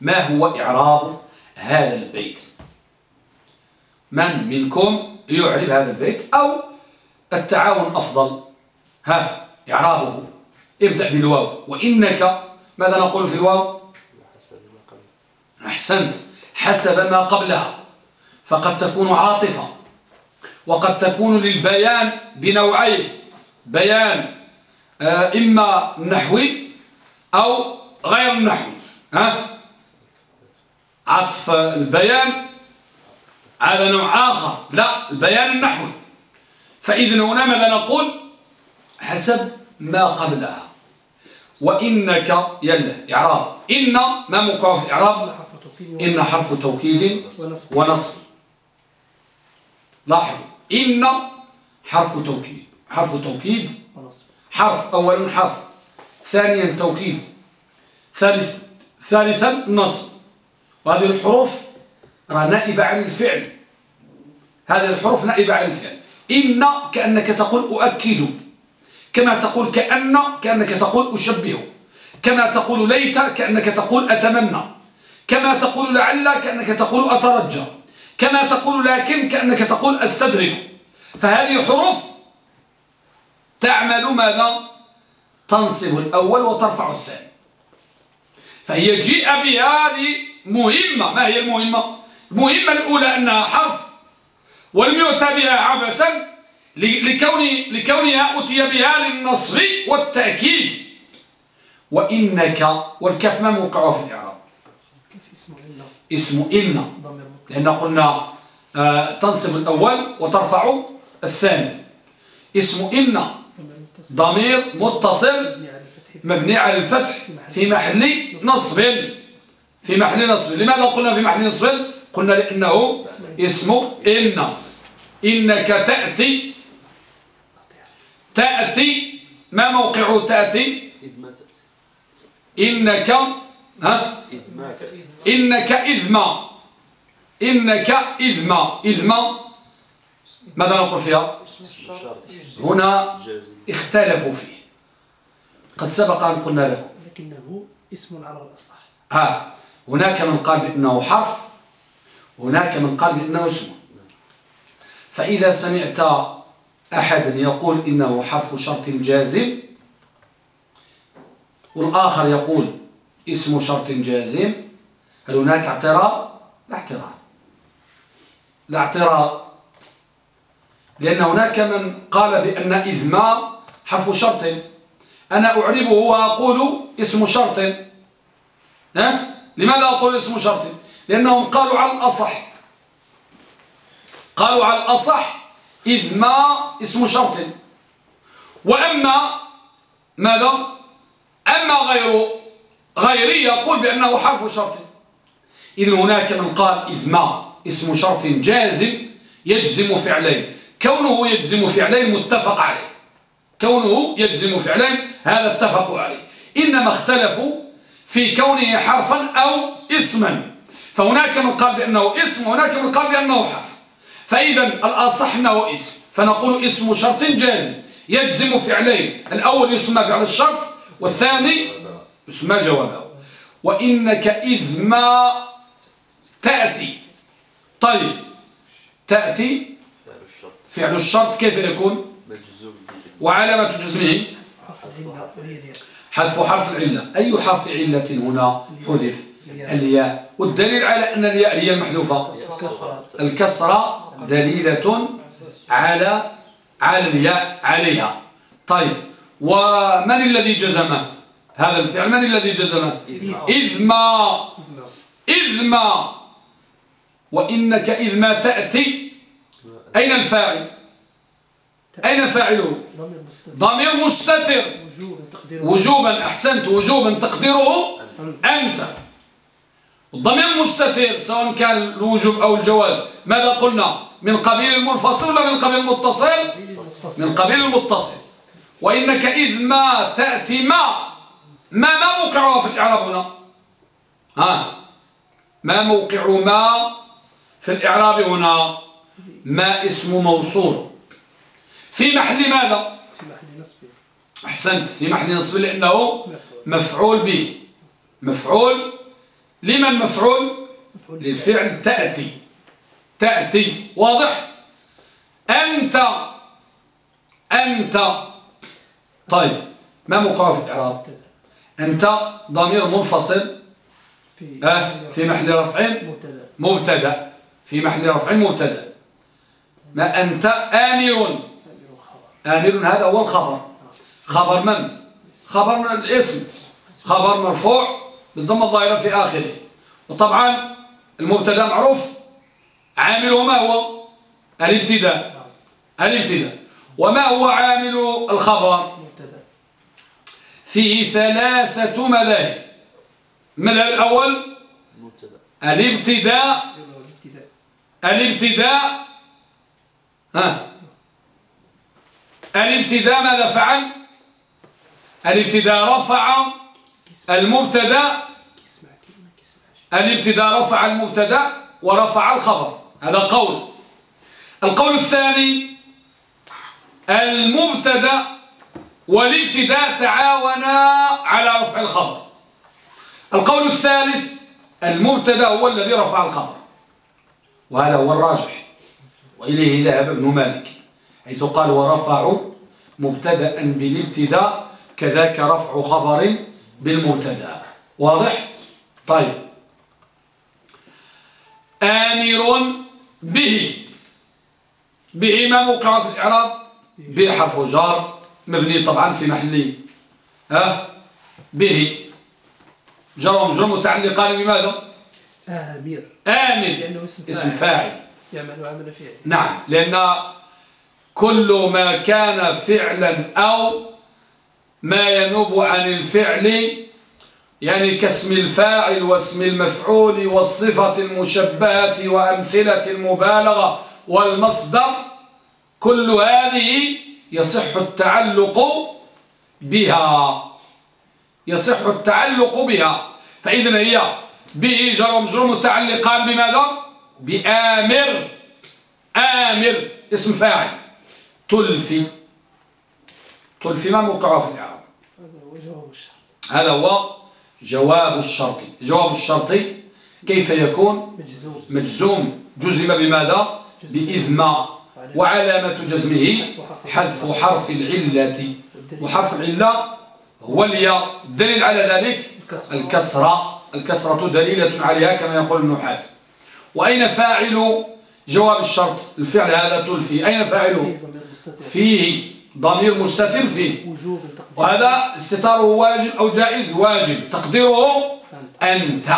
ما هو إعراب هذا البيت؟ من منكم يعرب هذا البيت؟ أو التعاون أفضل. ها إعرابه. ابدأ بالواو. وإنك ماذا نقول في الواو؟ أحسنت. حسب ما قبلها. فقد تكون عاطفة. وقد تكون للبيان بنوعين. بيان آه، إما نحوي أو غير نحوي ها؟ عطف البيان هذا نوع آخر. لا البيان النحوي. فإذن هنا ماذا نقول؟ حسب ما قبلها. وإنك يلا إعراب. إن ما حرف توكيد إن حرف توكيد ونصب. لاحظوا. إن حرف توكيد. حرف توكيد. حرف أولا حرف. ثانيا توكيد. ثالث ثالثا نصب. وهذه الحروف نائبة عن الفعل. هذه الحروف نائبة عن الفعل. إن كأنك تقول أؤكد. كما تقول كأن كأنك تقول أشبه. كما تقول ليت كأنك تقول أتمنى. كما تقول لعل كأنك تقول أترجى. كما تقول لكن كأنك تقول أستدرك. فهذه حروف تعمل ماذا؟ تنصب الأول وترفع الثاني. فهي جيء بها مهمة. ما هي المهمة؟ المهمة الأولى أنها حرف ولم يؤتى بها عبثا. لكون لكونها أتي بها للنصر والتأكيد. وإنك والكف ما موقعه في الإعراب؟ اسم إن ضمير متصل لأن قلنا آه، تنصب الأول وترفع الثاني. اسم إن ضمير متصل. ضمير متصل. مبني على الفتح. في مبني على الفتح. في محل نصب. في محل نصب. لماذا قلنا في محل نصب؟ قلنا لأنه اسم إن إنك تأتي تأتي ما موقع تأتي؟ إذ ماتت. إنك ها؟ إذ ماتت. إنك إذ ما إنك إذ ما إذ ما ماذا نقول فيها؟ هنا اختلفوا فيه. قد سبق أن قلنا لكم. لكنه اسم على الأصح. ها هناك من قال بأنه حرف هناك من قال بأنه اسم. فإذا سمعت أحد يقول إنه حرف شرط جازم والآخر يقول اسم شرط جازم. هل هناك اعتراض؟ لا اعتراض. لا اعتراض. لأن هناك من قال بأن إذ ما حرف شرط. أنا أعربه وأقول اسم شرط. ها؟ لماذا أقول اسم شرط؟ لأنهم قالوا على الأصح. قالوا على الأصح إذ ما اسم شرط. وأما ماذا؟ أما غير غيري يقول بأنه حرف شرط. إذن هناك من قال إذ ما اسم شرط جازم يجزم فعلين. كونه يجزم فعلين متفق عليه. كونه يجزم فعلين هذا اتفقوا عليه. إنما اختلفوا في كونه حرفا أو اسما. فهناك من قال بأنه اسم وهناك من قال بأنه حرف. فإذا الأصح أنه اسم فنقول إسم شرط جازم يجزم فعلين. الأول يسمى فعل الشرط والثاني يسمى جوابه. وإنك إذ ما تأتي. طيب تأتي فعل الشرط كيف يكون؟ وعلامة جزمه؟ حذف حرف العلة. أي حرف علة هنا حذف؟ الياء. والدليل على أن الياء هي المحذوفة. كسرة الكسرة. دليلة على على الياء عليها. طيب. ومن الذي جزمه هذا الفعل؟ من الذي جزمه إذ ما. إذ ما. وإنك إذ ما تأتي. أين الفاعل؟ أين فاعله ضمير مستتر. وجوبا أحسنت وجوبا تقديره أنت. الضمير مستتر سواء كان الوجوب أو الجواز. ماذا قلنا؟ من قبيل المنفصل ولا من قبيل المتصل؟ من قبيل المتصل. وإنك إذ ما تأتي ما ما ما موقعها في الإعراب هنا؟ ها؟ ما موقع ما في الإعراب هنا؟ ما اسم موصول. في محل ماذا؟ أحسنت. في محل نصب لأنه مفعول به. مفعول. لمن مفعول مفعول؟ للفعل تأتي. تأتي. واضح؟ أنت أنت. طيب ما موقعه في الإعراب؟ أنت ضمير منفصل. في أه في محل رفع مبتدأ. في محل رفع مبتدأ. ما أنت؟ آمر. آمر هذا هو الخبر. خبر من؟ خبر الاسم. خبر مرفوع بالضمة الظاهرة في آخره. وطبعا المبتدأ معروف. عامله ما هو؟ الابتداء. الابتداء. وما هو عامل الخبر؟ فيه ثلاثة مذاهب. المذهب الأول؟ الابتداء. الابتداء. الابتداء. ها. الابتداء ماذا فعل؟ الابتداء رفع المبتدأ. الابتداء رفع المبتدأ ورفع الخبر. هذا قول القول الثاني المبتدا والابتداء تعاونا على رفع الخبر. القول الثالث المبتدا هو الذي رفع الخبر. وهذا هو الراجح. وإليه ذهب ابن مالك حيث قال ورفعوا مبتدا بالابتداء كذاك رفع خبر بالمبتدا. واضح؟ طيب. آمر به. به ما موقع في الإعراب به حرف جار مبني طبعا في محل ها؟ به. جر ومجرور متعلقان بماذا؟ آمير. آمن. لأنه اسم فاعل. اسم فاعل يعمل عمل فعل. نعم. لأن كل ما كان فعلا أو ما ينوب عن الفعل يعني كاسم الفاعل واسم المفعول والصفة المشبهة وأمثلة المبالغة والمصدر كل هذه يصح التعلق بها. يصح التعلق بها. فإذن هي به جر ومجرور متعلقان بماذا؟ بآمر. آمر اسم فاعل. تلفي. تلفي ما موقعه في الإعراب. هذا هو جواب الشرط. هذا هو جواب الشرط جواب الشرط كيف يكون؟ مجزوم. مجزوم. جزم بماذا؟ بإذن وعلامة جزمه حذف حرف العلة. وحرف العلة هو الياء. الدليل على ذلك الكسر الكسرة. الكسرة دليلة عليها كما يقول النحاة وأين فاعل جواب الشرط؟ الفعل هذا تلفي. أين فاعله فيه. ضمير مستتر فيه. وهذا استتاره واجب أو جائز؟ واجب. تقديره أنت.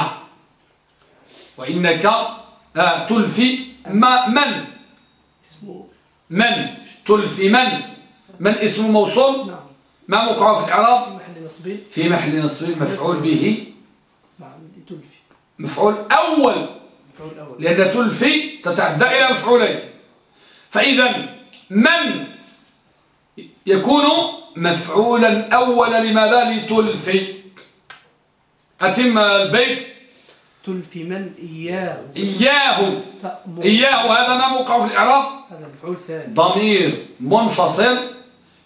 وإنك آه، تلفي ما من؟ من؟ تلفي من؟ من اسم موصول؟ نعم. ما موقعه في الإعراب؟ في محل نصب. مفعول به. نعم. لتلفي. مفعول أول. لأن تلفي تتعدى إلى مفعولين. فإذا من؟ يكون مفعولا أولا لماذا؟ لتلفي أتم البيت؟ تلفي من؟ إياه. إياه. تأمر. إياه. هذا ما موقعه في الإعراب؟ هذا مفعول ثاني. ضمير منفصل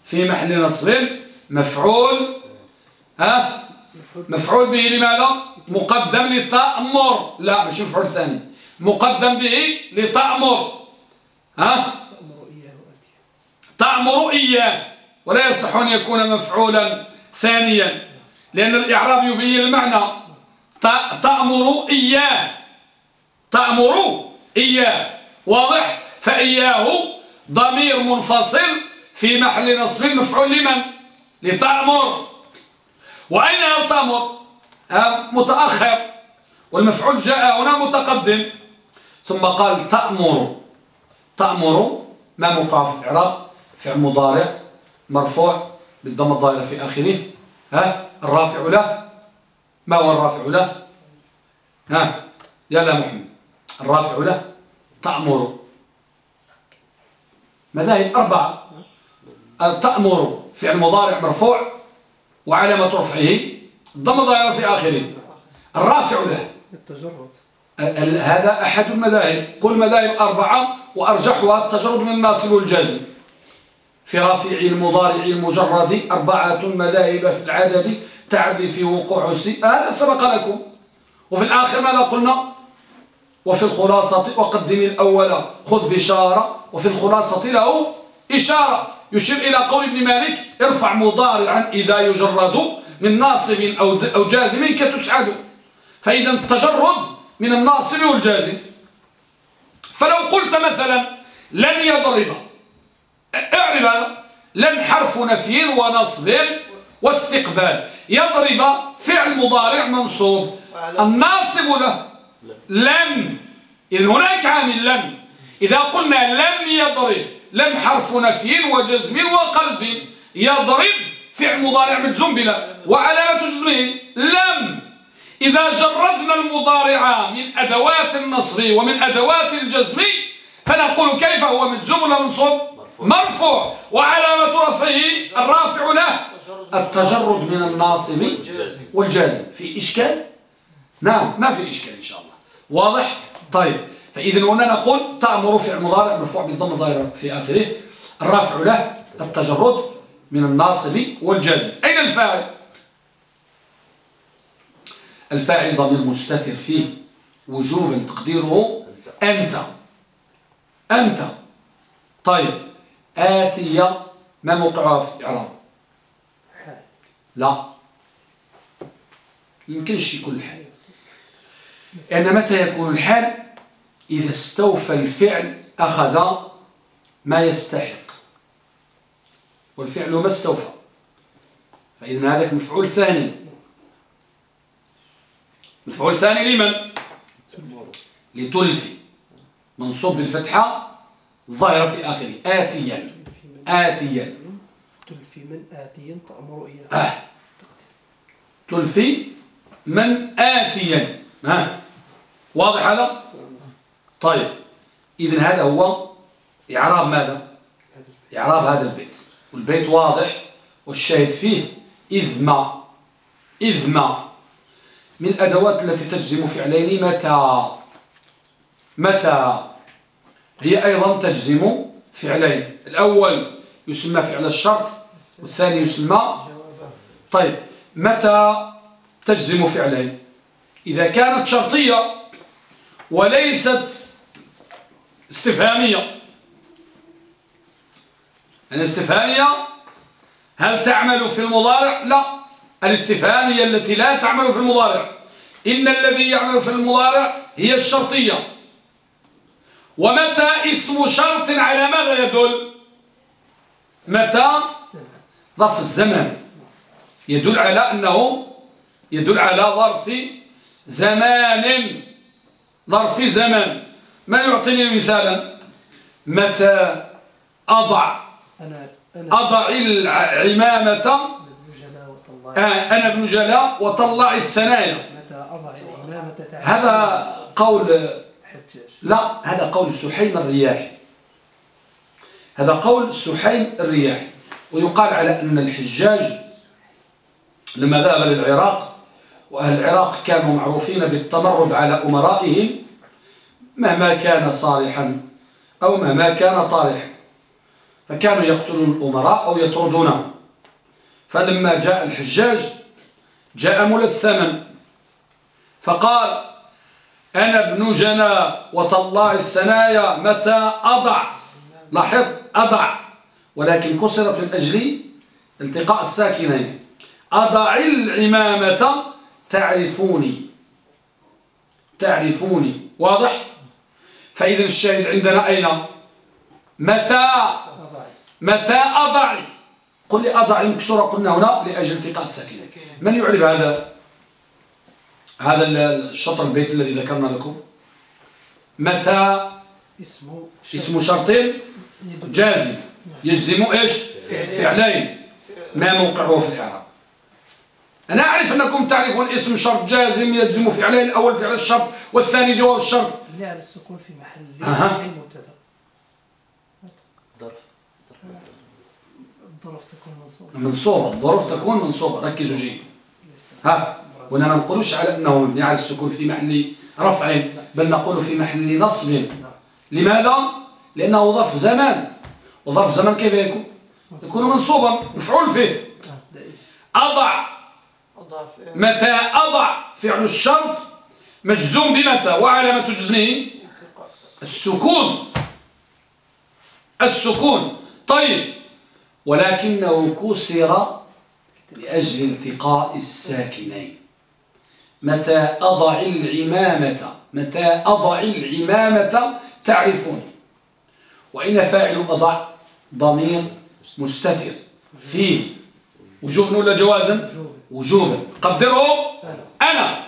في محل نصب. مفعول. ها؟ مفعول به لماذا؟ مقدم لتأمر. لا مش مفعول ثاني. مقدم به لتأمر. ها؟ تأمر إياه ولا يصح أن يكون مفعولا ثانيا لأن الإعراب يبين المعنى. تأمر إياه تأمر إياه واضح؟ فإياه ضمير منفصل في محل نصب مفعول لمن؟ لتأمر. وأين هل تأمر؟ متأخر والمفعول جاء هنا متقدم. ثم قال تأمر. تأمر ما موقع في الإعراب؟ فعل مضارع مرفوع بالضم الظاهرة في آخره. ها الرافع له. ما هو الرافع له؟ ها يلا محمد. الرافع له. تأمر. مذاهب أربعة. تأمر فعل مضارع مرفوع وعلامة رفعه الضم الظاهرة في آخره. الرافع له. التجرد. ال- هذا أحد المذاهب. قل مذاهب أربعة وأرجحها التجرد من الناصب والجازم. في رافع المضارع المجرد أربعة مذاهب في العدد تعري في وقوع سي هذا سبق لكم. وفي الآخر ماذا قلنا؟ وفي الخلاصة وقدم الأول خذ بشارة وفي الخلاصة له إشارة. يشير إلى قول ابن مالك ارفع مضارعا إذا يجرد من ناصب أو جازم كتسعد. فإذا التجرد من الناصب والجازم. فلو قلت مثلا لن يضرب. اعرب هذا لن حرف نفي ونصب واستقبال. يضرب فعل مضارع منصوب. الناصب له لن إذن هناك عامل لن إذا قلنا لم يضرب لم حرف نفي وجزم وقلب يضرب فعل مضارع مجزوم بلا وعلامة جزمه لم. إذا جردنا المضارع من أدوات النصب ومن أدوات الجزم فنقول كيف هو مجزوم ولا منصوب؟ مرفوع. وعلامة رفعه الرافع له التجرد من الناصب جازم. والجازم. في إشكال؟ نعم ما في إشكال إن شاء الله. واضح؟ طيب فإذا هنا نقول تأمر فعل مضارع مرفوع بالضم الظاهرة في آخره. الرافع له التجرد من الناصب والجازم. أين الفاعل؟ الفاعل ضمير مستتر فيه وجوبا تقديره أنت. أنت. طيب آتية ما موقعها في إعراب؟ حال لا. يمكنش يكون الحال. أن متى يكون الحال؟ إذا استوفى الفعل أخذ ما يستحق. والفعل ما استوفى. فإذا هذاك مفعول ثاني. مفعول ثاني لمن؟ لتلفي. منصوب بالفتحة ظاهرة في آخره. آتيا. آتيا. تلفي من آتيا تأمر إياه. آه. تلفي من آتيا. ها. واضح هذا؟ طيب. إذن هذا هو إعراب ماذا؟ إعراب هذا البيت. والبيت واضح والشاهد فيه إذ ما إذ ما من الأدوات التي تجزم فعلين متى؟ متى؟ هي أيضا تجزم فعلين. الأول يسمى فعل الشرط والثاني يسمى طيب متى تجزم فعلين؟ إذا كانت شرطية وليست استفهامية. الاستفهامية هل تعمل في المضارع؟ لا. الاستفهامية التي لا تعمل في المضارع. إن الذي يعمل في المضارع هي الشرطية. ومتى اسم شرط على ماذا يدل؟ متى؟ ظرف الزمن. يدل على أنه يدل على ظرف زمان. ظرف زمان من يعطيني مثالا؟ متى أضع؟ أضع العمامة. آه، أنا ابن جلاء وطلع الثنايا. هذا قول لا هذا قول سحيم الرياحي. هذا قول سحيم الرياحي. ويقال على أن الحجاج لما ذهب للعراق وأهل العراق كانوا معروفين بالتمرد على أمرائهم مهما كان صالحا أو مهما كان طالحا. فكانوا يقتلون الأمراء أو يطردونهم. فلما جاء الحجاج جاء ملثما. فقال أنا ابن جنا وطلع الثنايا متى أضع؟ لاحظ أضع. ولكن كسرت من أجل التقاء الساكنين. أضع العمامة تعرفوني. تعرفوني. واضح؟ فإذا الشاهد عندنا أين؟ متى؟ متى أضع؟ قل لي أضع مكسورة قلنا هنا لأجل التقاء الساكنين. من يعرف هذا؟ هذا الشطر البيت الذي ذكرنا لكم. متى؟ اسمه اسم شرط جازم. يجزم إيش؟ فعلين. ما موقعه في الإعراب. أنا أعرف أنكم تعرفون اسم شرط جازم يجزم فعلين. الأول فعل الشرط والثاني جواب الشرط. اللي على السكون في محل أها. رفع مبتدا ظرف. الظرف تكون منصوبة. منصوبة. الظروف تكون منصوبة. ركزوا جيد. ها. ولا ما نقولش على انه مبني على السكون في محل رفع بل نقول في محل نصب. لماذا؟ لأنه ظرف زمان. وظرف زمان كيف يكون؟ يكون منصوبا مفعول فيه. أضع متى؟ أضع فعل الشرط. مجزوم بمتى؟ وعلامة جزمه السكون. السكون. طيب. ولكنه كسر لأجل التقاء الساكنين. متى أضع العمامة متى أضع العمامة تعرفون. وإن فاعل أضع؟ ضمير مستتر. فيه وجوبا ولا جوازا وجوب. وجوبا قدره؟ أنا.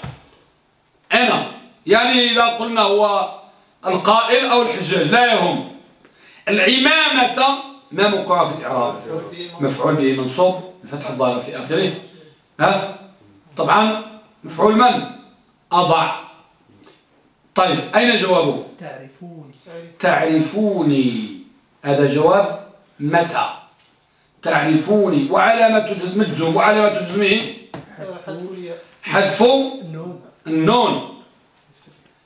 أنا. يعني إذا قلنا هو القائل أو الحجاج لا يهم. العمامة ما موقعها في الإعراب. مفعول به منصوب الفتح الظاهر في آخره. ها؟ طبعا مفعول من؟ أضع. طيب أين جوابه؟ تعرفون تعرفوني. هذا جواب متى؟ تعرفوني. وعلامة جزم مجزوم وعلامة جزمه حذف الياء حذف النون النون.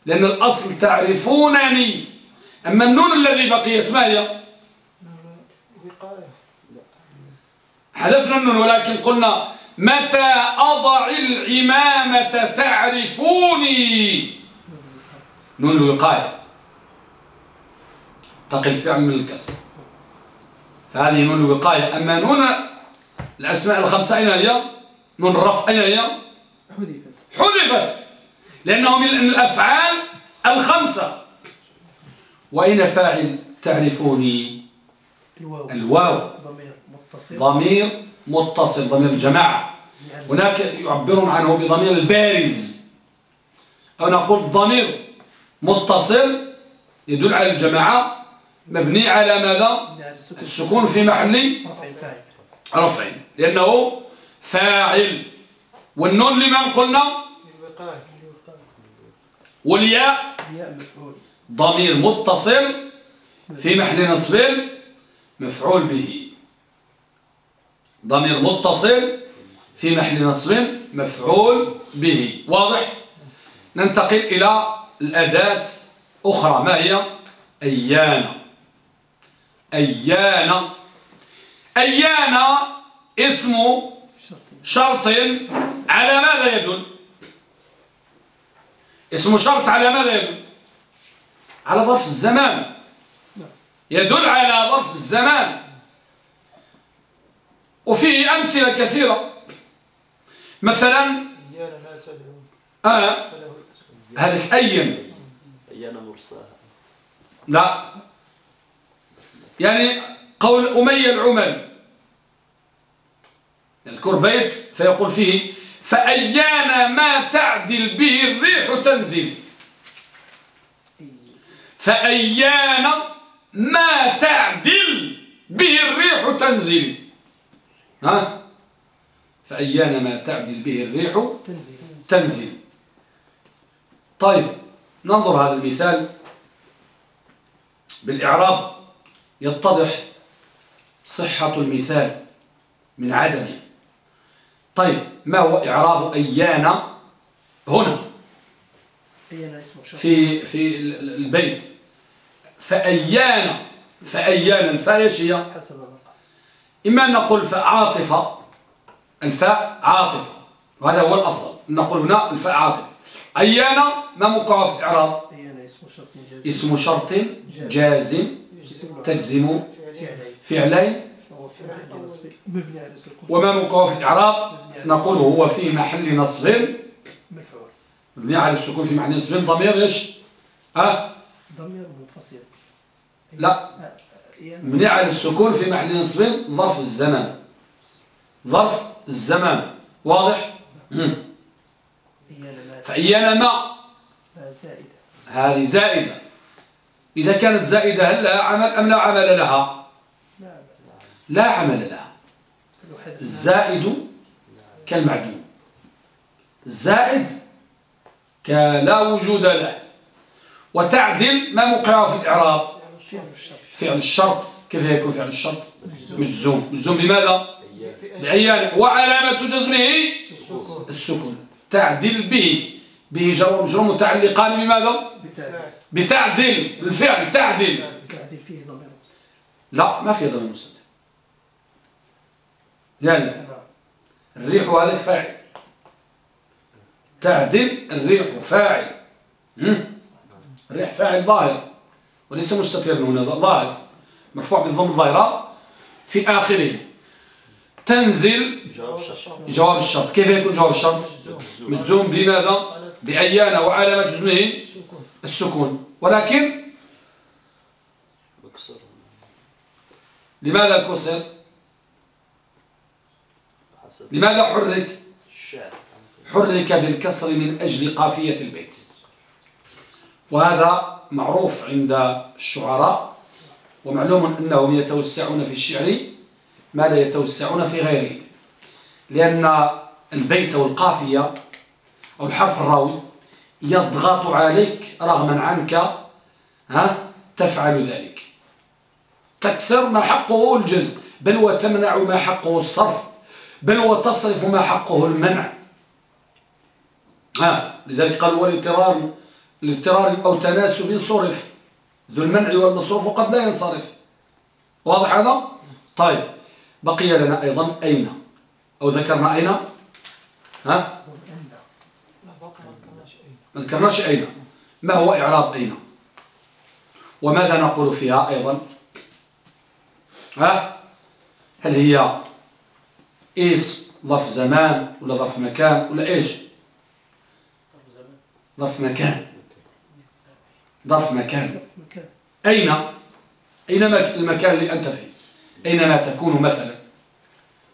لأن الأصل تعرفونني. أما النون الذي بقيت ما هي؟ حذفنا النون ولكن قلنا متى أضع العمامة تعرفوني؟ نون الوقاية. تقي الفعل من الكسر. فهذه نون الوقاية. أما نون الأسماء الخمسة أين هي؟ نون الرفع أين هي؟ حذفت. حذفت. لأنه من الأفعال الخمسة. وأين فاعل تعرفوني؟ الواو. الواو. ضمير متصل. ضمير متصل ضمير الجماعة. هناك يعبرون عنه بضمير البارز. أو نقول ضمير متصل يدل على الجماعة مبني على ماذا؟ السكون في محل رفع لأنه فاعل. والنون لمن قلنا؟ والياء؟ ضمير متصل في محل نصب مفعول به. ضمير متصل في محل نصب مفعول به. واضح؟ ننتقل إلى الأداة أخرى. ما هي؟ أيان. أيان. أيان اسم شرط على ماذا يدل؟ اسم شرط على ماذا يدل؟ على ظرف الزمان. يدل على ظرف الزمان. وفيه أمثلة كثيرة. مثلا أنا فله هذه أين أيانا مرساها لا. يعني قول أمية العمري يذكر بيت فيقول فيه فأيان ما تعدل به الريح تنزل. فأيان ما تعدل به الريح تنزل. ها؟ فأيان ما تعدل به الريح تنزيل. تنزل طيب ننظر هذا المثال بالإعراب. يتضح صحة المثال من عدمه طيب ما هو إعراب أيان هنا؟ في في ال- البيت. فأيان فأيان الفاء إيش هي؟ حسب إما أن نقول فاء عاطفة الفاء عاطفة وهذا هو الأفضل نقول هنا الفاء عاطفة أيان؟ ما موقعه في الإعراب؟ اسم شرط جازم. اسم شرط جازم. تجزم. فعلين. وما موقعه في الإعراب؟ نقول هو في محل نصب. مفعول. مبني على السكون في محل نصب. ضمير إيش؟ أه ضمير منفصل. لا. على السكون في محل نصب ظرف الزمان. ظرف الزمان. واضح؟ مم. أيانا ما؟ هذه زائدة. إذا كانت زائدة هل لها عمل أم لا عمل لها؟ لا عمل لها. الزائد كالمعدوم. الزائد كلا وجود له. وتعدل ما موقعه في الإعراب. فعل الشرط كيف يكون فعل الشرط؟ مجزوم. مجزوم بماذا؟ بأيان وعلامة جزمه؟ السكون. تعدل به. به جر مجرور متعلقان بماذا؟ بتعدل. بالفعل تعدل. فيه لا ما في ضمير مستتر. لا لا. الريح هذاك فاعل. تعدل الريح فاعل. الريح فاعل ظاهر. وليس مستتر هنا. ظاهر. مرفوع بالضم الظاهرة. في آخره. تنزل جواب الشرط. كيف يكون جواب الشرط؟ مجزوم بماذا؟ بأيان وعلامة جزمه السكون السكون. ولكن لماذا كسر؟ لماذا حرك؟ حرك بالكسر من أجل قافية البيت. وهذا معروف عند الشعراء ومعلوم أنهم يتوسعون في الشعر ما لا يتوسعون في غيره لأن البيت والقافية أو الحرف الراوي يضغط عليك رغما عنك ها تفعل ذلك. تكسر ما حقه الجزم بل وتمنع ما حقه الصرف بل وتصرف ما حقه المنع. ها لذلك قالوا والاضطرار الاضطرار أو تناسب صرف. ذو المنع والمصروف وقد لا ينصرف. واضح هذا؟ طيب. بقي لنا أيضا أين؟ أو ذكرنا أين؟ ها؟ ما ذكرناش أين. ما هو إعراب أين؟ وماذا نقول فيها أيضا؟ ها؟ هل هي اسم ظرف زمان ولا ظرف مكان ولا إيش؟ ظرف مكان. ظرف مكان. أين أين مك- المكان اللي أنت فيه؟ أينما تكون مثلا.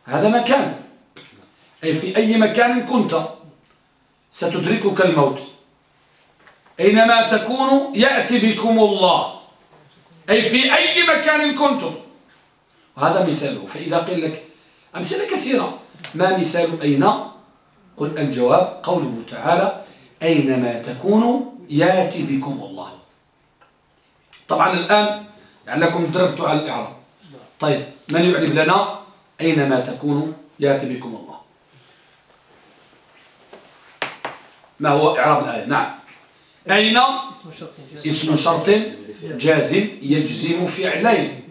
هذا مكان. أي في أي مكان كنت ستدركك الموت. أينما تكونوا يأتي بكم الله. أي في أي مكان كنتم وهذا مثاله. فإذا قيل لك أمثلة كثيرة. ما مثال أين؟ قل الجواب قوله تعالى أينما تكونوا يأتي بكم الله. طبعا الآن لعلكم ضربتوا على الإعراب. طيب من يعرف لنا؟ أينما تكونوا؟ يأتي بكم الله. ما هو إعراب الآية؟ نعم. أين؟ اسم شرط جازم. يجزم فعلين.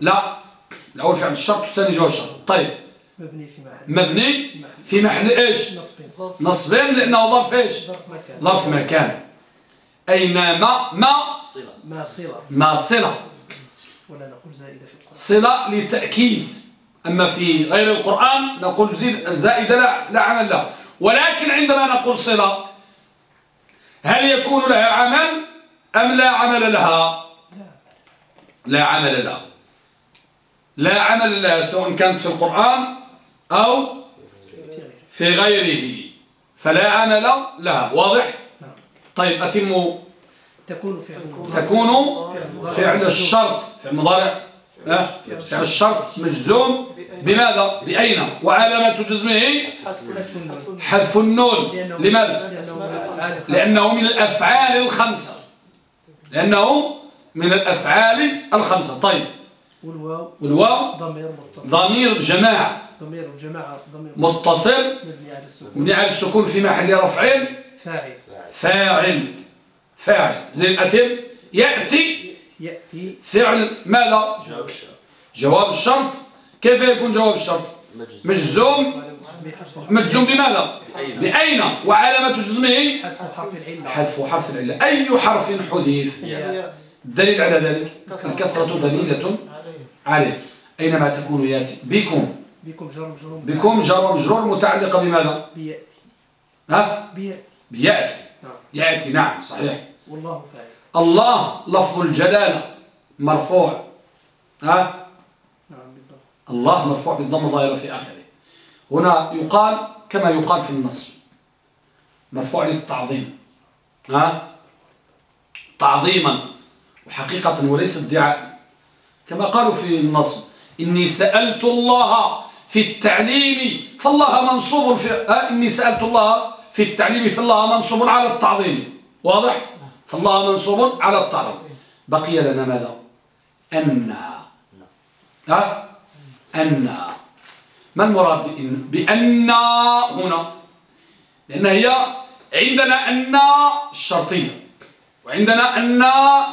لا الأول فعل الشرط والثاني جواب الشرط. طيب. مبني في محل. مبني في محل. نصب ظرف. نصبين لأنه ظرف إيش؟ ظرف مكان. ظرف مكان أينما ما صلة. ما صلة. ما صلة. ولا نقول زائدة في القرآن. صلة للتأكيد. أما في غير القرآن نقول زيد زائدة لا, لا عمل له. ولكن عندما نقول صلة هل يكون لها عمل أم لا عمل لها؟ لا عمل لها. لا عمل لها سواء كانت في القرآن أو في غيره. في غيره. فلا عمل لها. واضح؟ طيب أتموا تكون فعل تكون فعل الشرط. فعل مضارع. أه؟ فعل الشرط مجزوم. بماذا؟ بأين؟ وعلامة جزمه حذف النون. حذف النون لأنه لماذا؟ لأنه من الأفعال الخمسة. لأنه من الأفعال الخمسة. طيب. والواو. والواو. ضمير متصل. ضمير جماعة. ضمير الجماعة ضمير متصل. مبني على السكون. مبني على السكون في محل رفع فاعل. فاعل فاعل. زي الأتم يأتي. يأتي. فعل ماذا؟ جواب الشرط. جواب الشرط. كيف يكون جواب الشرط؟ مجزوم. مجزوم. بماذا؟ بأين؟ وعلامة جزمه. حذف حرف العلة. حذف حرف العلة. أي حرف حذف الدليل على ذلك. الكسرة دليلة عليه. عليه. أينما تكون يأتي. بكم. بكم جر مجرور بكم جر مجرور متعلقة بماذا؟ بيأتي. ها؟ بيأتي. بيأتي. يأتي. نعم صحيح. والله فاعل الله لفظ الجلالة مرفوع. ها؟ نعم بالضبط. الله مرفوع بالضم الظاهرة في آخره. هنا يقال كما يقال في النصر. مرفوع للتعظيم. ها؟ تعظيما وحقيقة وليس ادعاء. كما قالوا في النصر إني سألت الله في التعليم فالله منصوب في آه إني سألت الله في التعليم فالله منصوب على التعظيم. واضح؟ فالله منصوب على التعظيم. بقي لنا ماذا؟ أن. ها؟ أن. ما المراد بإن؟ بأن هنا. لأن هي عندنا أن الشرطية وعندنا أن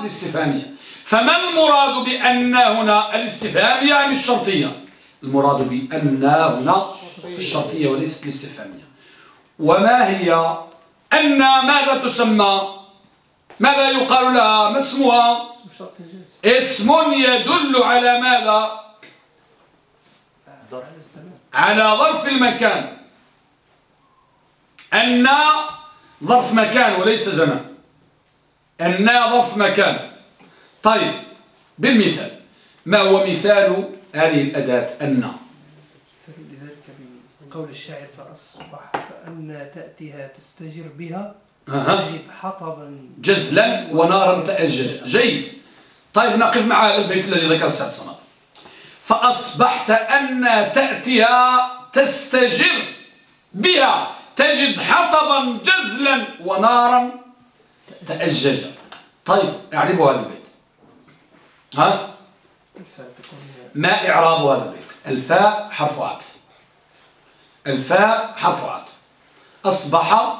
الاستفهامية. فما المراد بأن هنا؟ الاستفهامية عن الشرطية. المراد بأن هنا الشرطية. وليست الاستفهامية وما هي؟ أن ماذا تسمى؟ ماذا يقال لها؟ ما اسمها؟ اسم يدل على ماذا؟ على ظرف المكان. أن ظرف مكان وليس زمان أن ظرف مكان. طيب بالمثال ما هو مثال هذه الأداة؟ أن. بقول الشاعر فأصبح فأن تأتيها تستجر بها. تجد حطبا. جزلا ونارا تأجج جيد. طيب نقف مع هذا البيت الذي ذكر السعد صمد. فأصبحت أن تأتيها تستجر بها. تجد حطبا جزلا ونارا تأجج طيب اعربوا هذا البيت. ها؟ ما إعراب هذا البيت؟ الفاء حرف عطف. الفاء حرف عطف. أصبح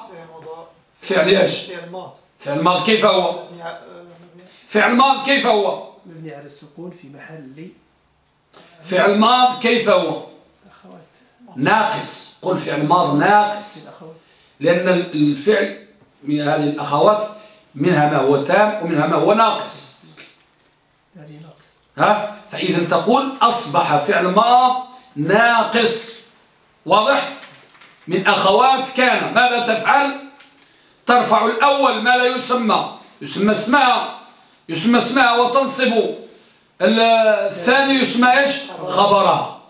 فعل إيش؟ فعل ماض. فعل ماض كيف هو؟ فعل ماض كيف هو؟ مبني على السكون في محل فعل ماض كيف هو؟ أخوات ناقص. قل فعل ماض ناقص. لأن الفعل من هذه الأخوات منها ما هو تام ومنها ما هو ناقص. هذه ناقص. ها؟ فإذا تقول أصبح فعل ماض ناقص. واضح؟ من أخوات كان. ماذا تفعل؟ ترفع الأول ما لا يسمى. يسمى اسمها. يسمى اسمها وتنصب. ال- الثاني يسمى إيش؟ خبرها.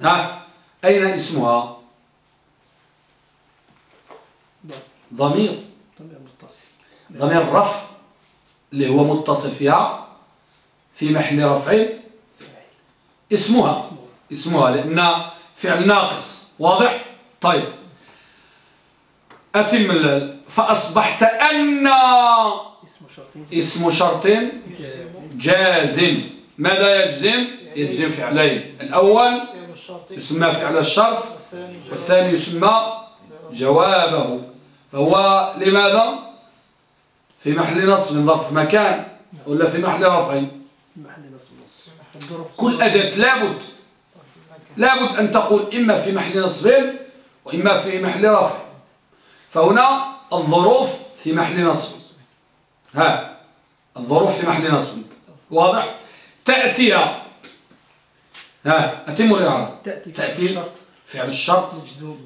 ها؟ أين اسمها؟ ضمير. ضمير رفع اللي هو متصل فيها في محل رفع. اسمها. اسمه اسمها لأن فعل ناقص. واضح؟ طيب. أتم فأصبحت أن اسم شرط جازم. ماذا يجزم؟ يجزم فعلين. الأول يسمى فعل الشرط والثاني يسمى جوابه. فهو لماذا؟ في محل نصب ظرف مكان ولا في محل رفع؟ كل أداة لابد لابد أن تقول إما في محل نصب وإما في محل رفع. فهنا الظروف في محل نصب. ها الظروف في محل نصب. واضح؟ تأتي ها أتم الإعراب تأتي تأتي. فعل الشرط.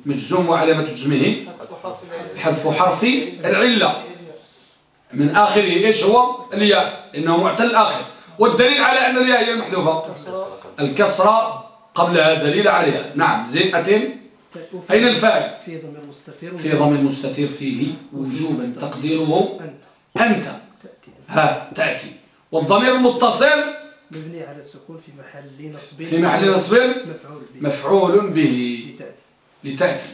مجزوم. وعلامة جزمه. حذف حرف العلة. حذف حرف العلة من آخره إيش هو؟ الياء. إنه معتل الآخر والدليل على أن الياء هي المحذوفة. الكسرة. قبلها دليل عليها. نعم زين أتم وفي- أين الفاعل؟ في ضمير مستتر في ضمير مستتر فيه وجوبا تقديره أنت. أنت. تأتي. ها تأتي. والضمير المتصل مبني على السكون في محل نصب. في محل نصب؟ مفعول به. مفعول به. لتأتي. لتأتي.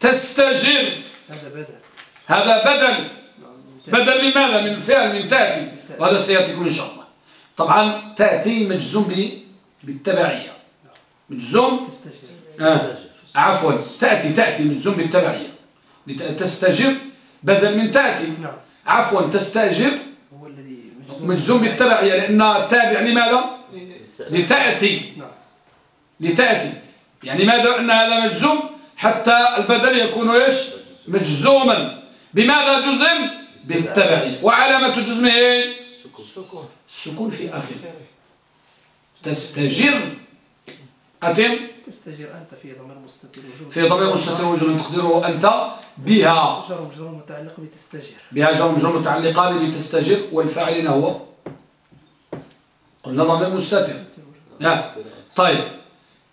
تستجر. هذا بدل. هذا بدل. بدل لماذا من الفعل من تأتي. وهذا سيأتيكم إن شاء الله. طبعا تأتي مجزوم بالتبعية. مجزوم تستجير آه. عفوا تأتي تأتي مجزوم بالتبعية. لت- تستجر بدل من تأتي. نعم. عفوا تستأجر مجزوم بالتبعية لأن التابع لماذا؟ لتأتي. نعم. لتأتي. يعني ماذا؟ أن هذا مجزوم حتى البدل يكون إيش؟ مجزوما. بماذا جزم؟ بالتبعية. وعلامة جزمه إيه؟ السكون السكون في آخره. تستجر. أتم؟ تستجير أنت في ضمير مستتر وجوب في ضمير مستتر وجود تقديره أنت بها. جر مجرور متعلق بتستجير. بها جر مجرور متعلقان لتستجر والفاعل هو؟ قلنا ضمير مستتر. ها. طيب.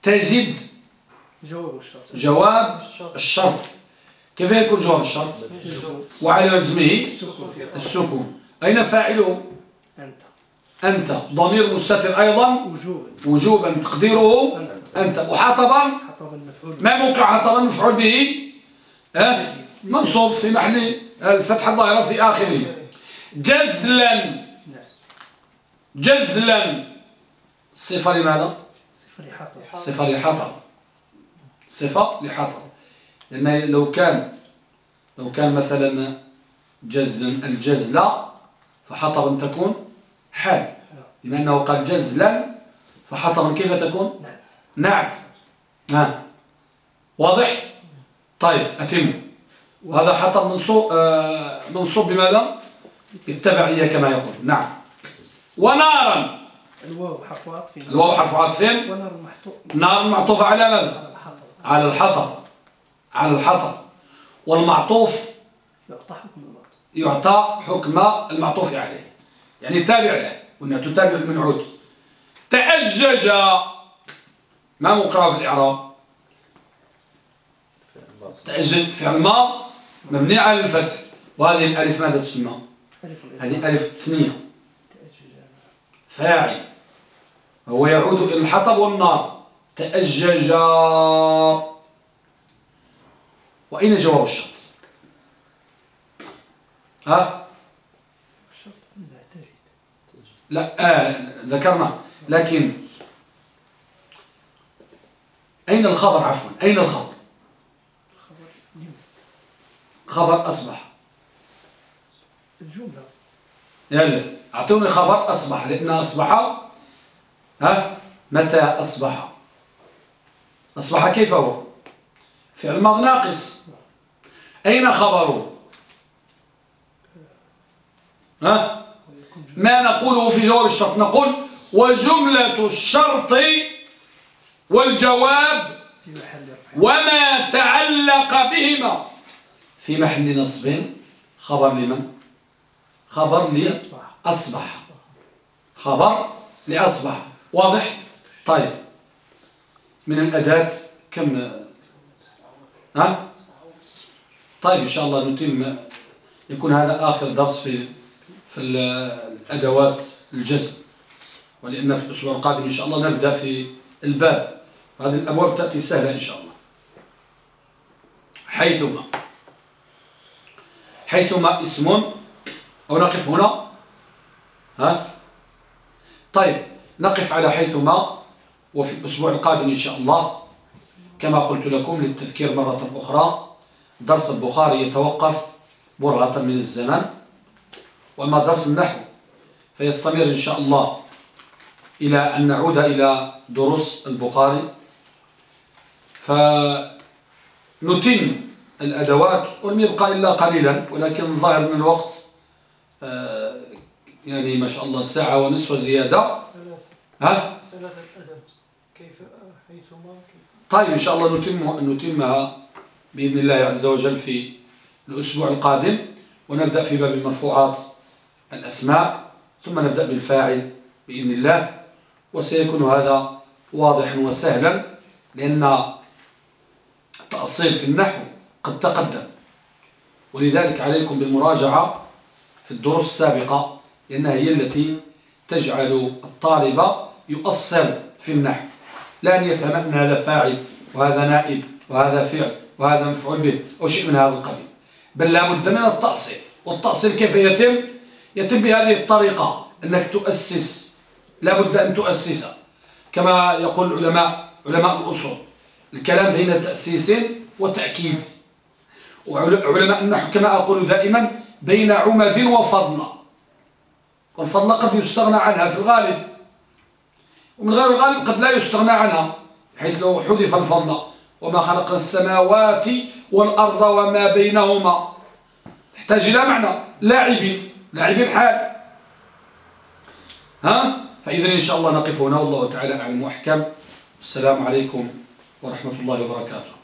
تجد جواب الشرط. جواب الشرط. كيف يكون جواب الشرط؟ وعلى في السكون. أين فاعله؟ أنت. أنت. ضمير مستتر أيضا. وجوبا. وجوبا تقديره أنت. وحطبا ما موقع حطبا مفعول به؟ أه؟ منصوب في محل الفتحة الظاهرة في آخره. جزلا. جزلا. صفة لماذا؟ صفة لحطب. صفة لحطب. صفة لحطب. لأن لو كان لو كان مثلا جزلا الجزلة فحطبا تكون حال. بما أنه قال جزلا فحطبا كيف تكون؟ نعت. ها واضح؟ طيب أتم. وهذا حطب منصوب آه منصوب بماذا؟ بالتبعية كما يقول. نعم ونارا. الواو حرف عطف الواو حرف عطف ونار نار معطوف على ماذا؟ على الحطب. على الحطب. والمعطوف يعطى حكم المعطوف. يعطى حكم المعطوف عليه. يعني تابع له قلنا تتابع المنعوت تأجج ما موقعه في الإعراب. تأجج فعل ماض مبني على الفتح. وهذه الألف ماذا تسمى؟ هذه ألف ثنية. فاعل. هو يعود إلى الحطب والنار. تأجج. وأين جواب الشرط؟ ها لا تجد لا آه ذكرنا. لكن أين الخبر؟ عفوا أين الخبر؟ خبر أصبح. الجملة. يلا أعطوني خبر أصبح لأن أصبح ها متى أصبح؟ أصبح كيف هو؟ فعل ماض ناقص. أين خبره؟ ها؟ ما نقوله في جواب الشرط. نقول وجملة الشرط والجواب وما تعلق بهما. في محل نصب خبر لمن؟ خبر لأصبح خبر لأصبح واضح؟ طيب. من الأداة كم؟ ها؟ طيب إن شاء الله نتم. يكون هذا آخر درس في في الأدوات الجزم. ولأن في الأسبوع القادم إن شاء الله نبدأ في الباب. هذه الأبواب تأتي سهلة إن شاء الله. حيثما حيثما اسم أو نقف هنا. ها؟ طيب نقف على حيثما. وفي الأسبوع القادم إن شاء الله. كما قلت لكم للتذكير مرة أخرى درس البخاري يتوقف برهة من الزمن وأما درس النحو. فيستمر إن شاء الله إلى أن نعود إلى دروس البخاري. فنتم الأدوات ولم يبقى إلا قليلا ولكن الظاهر من الوقت آه، يعني ما شاء الله ساعة ونصف زيادة. ها؟ كيف حيثما طيب إن شاء الله نتم نتمها بإذن الله عز وجل في الأسبوع القادم ونبدأ في باب المرفوعات. الأسماء ثم نبدأ بالفاعل بإذن الله. وسيكون هذا واضحا وسهلا لأن التأصيل في النحو قد تقدم. ولذلك عليكم بالمراجعة في الدروس السابقة لأنها هي التي تجعل الطالب يؤصل في النحو. لا أن يفهم أن هذا فاعل وهذا نائب وهذا فعل وهذا مفعول به أو شيء من هذا القبيل. بل لا بد من التأصيل. والتأصيل كيف يتم؟ يتم بهذه الطريقة أنك تؤسس لا بد أن تؤسس. كما يقول العلماء علماء الأصول الكلام بين تأسيس وتأكيد. وعلماء النحو كما أقول دائما بين عمد وفضلة والفضلة قد يستغنى عنها في الغالب. ومن غير الغالب قد لا يستغنى عنها حيث لو حذف الفضلة وما خلقنا السماوات والأرض وما بينهما. يحتاج إلى معنى لاعبين. لاعبين حال ها؟ فإذا إن شاء الله نقف هنا. والله تعالى أعلم وأحكم. السلام عليكم ورحمة الله وبركاته.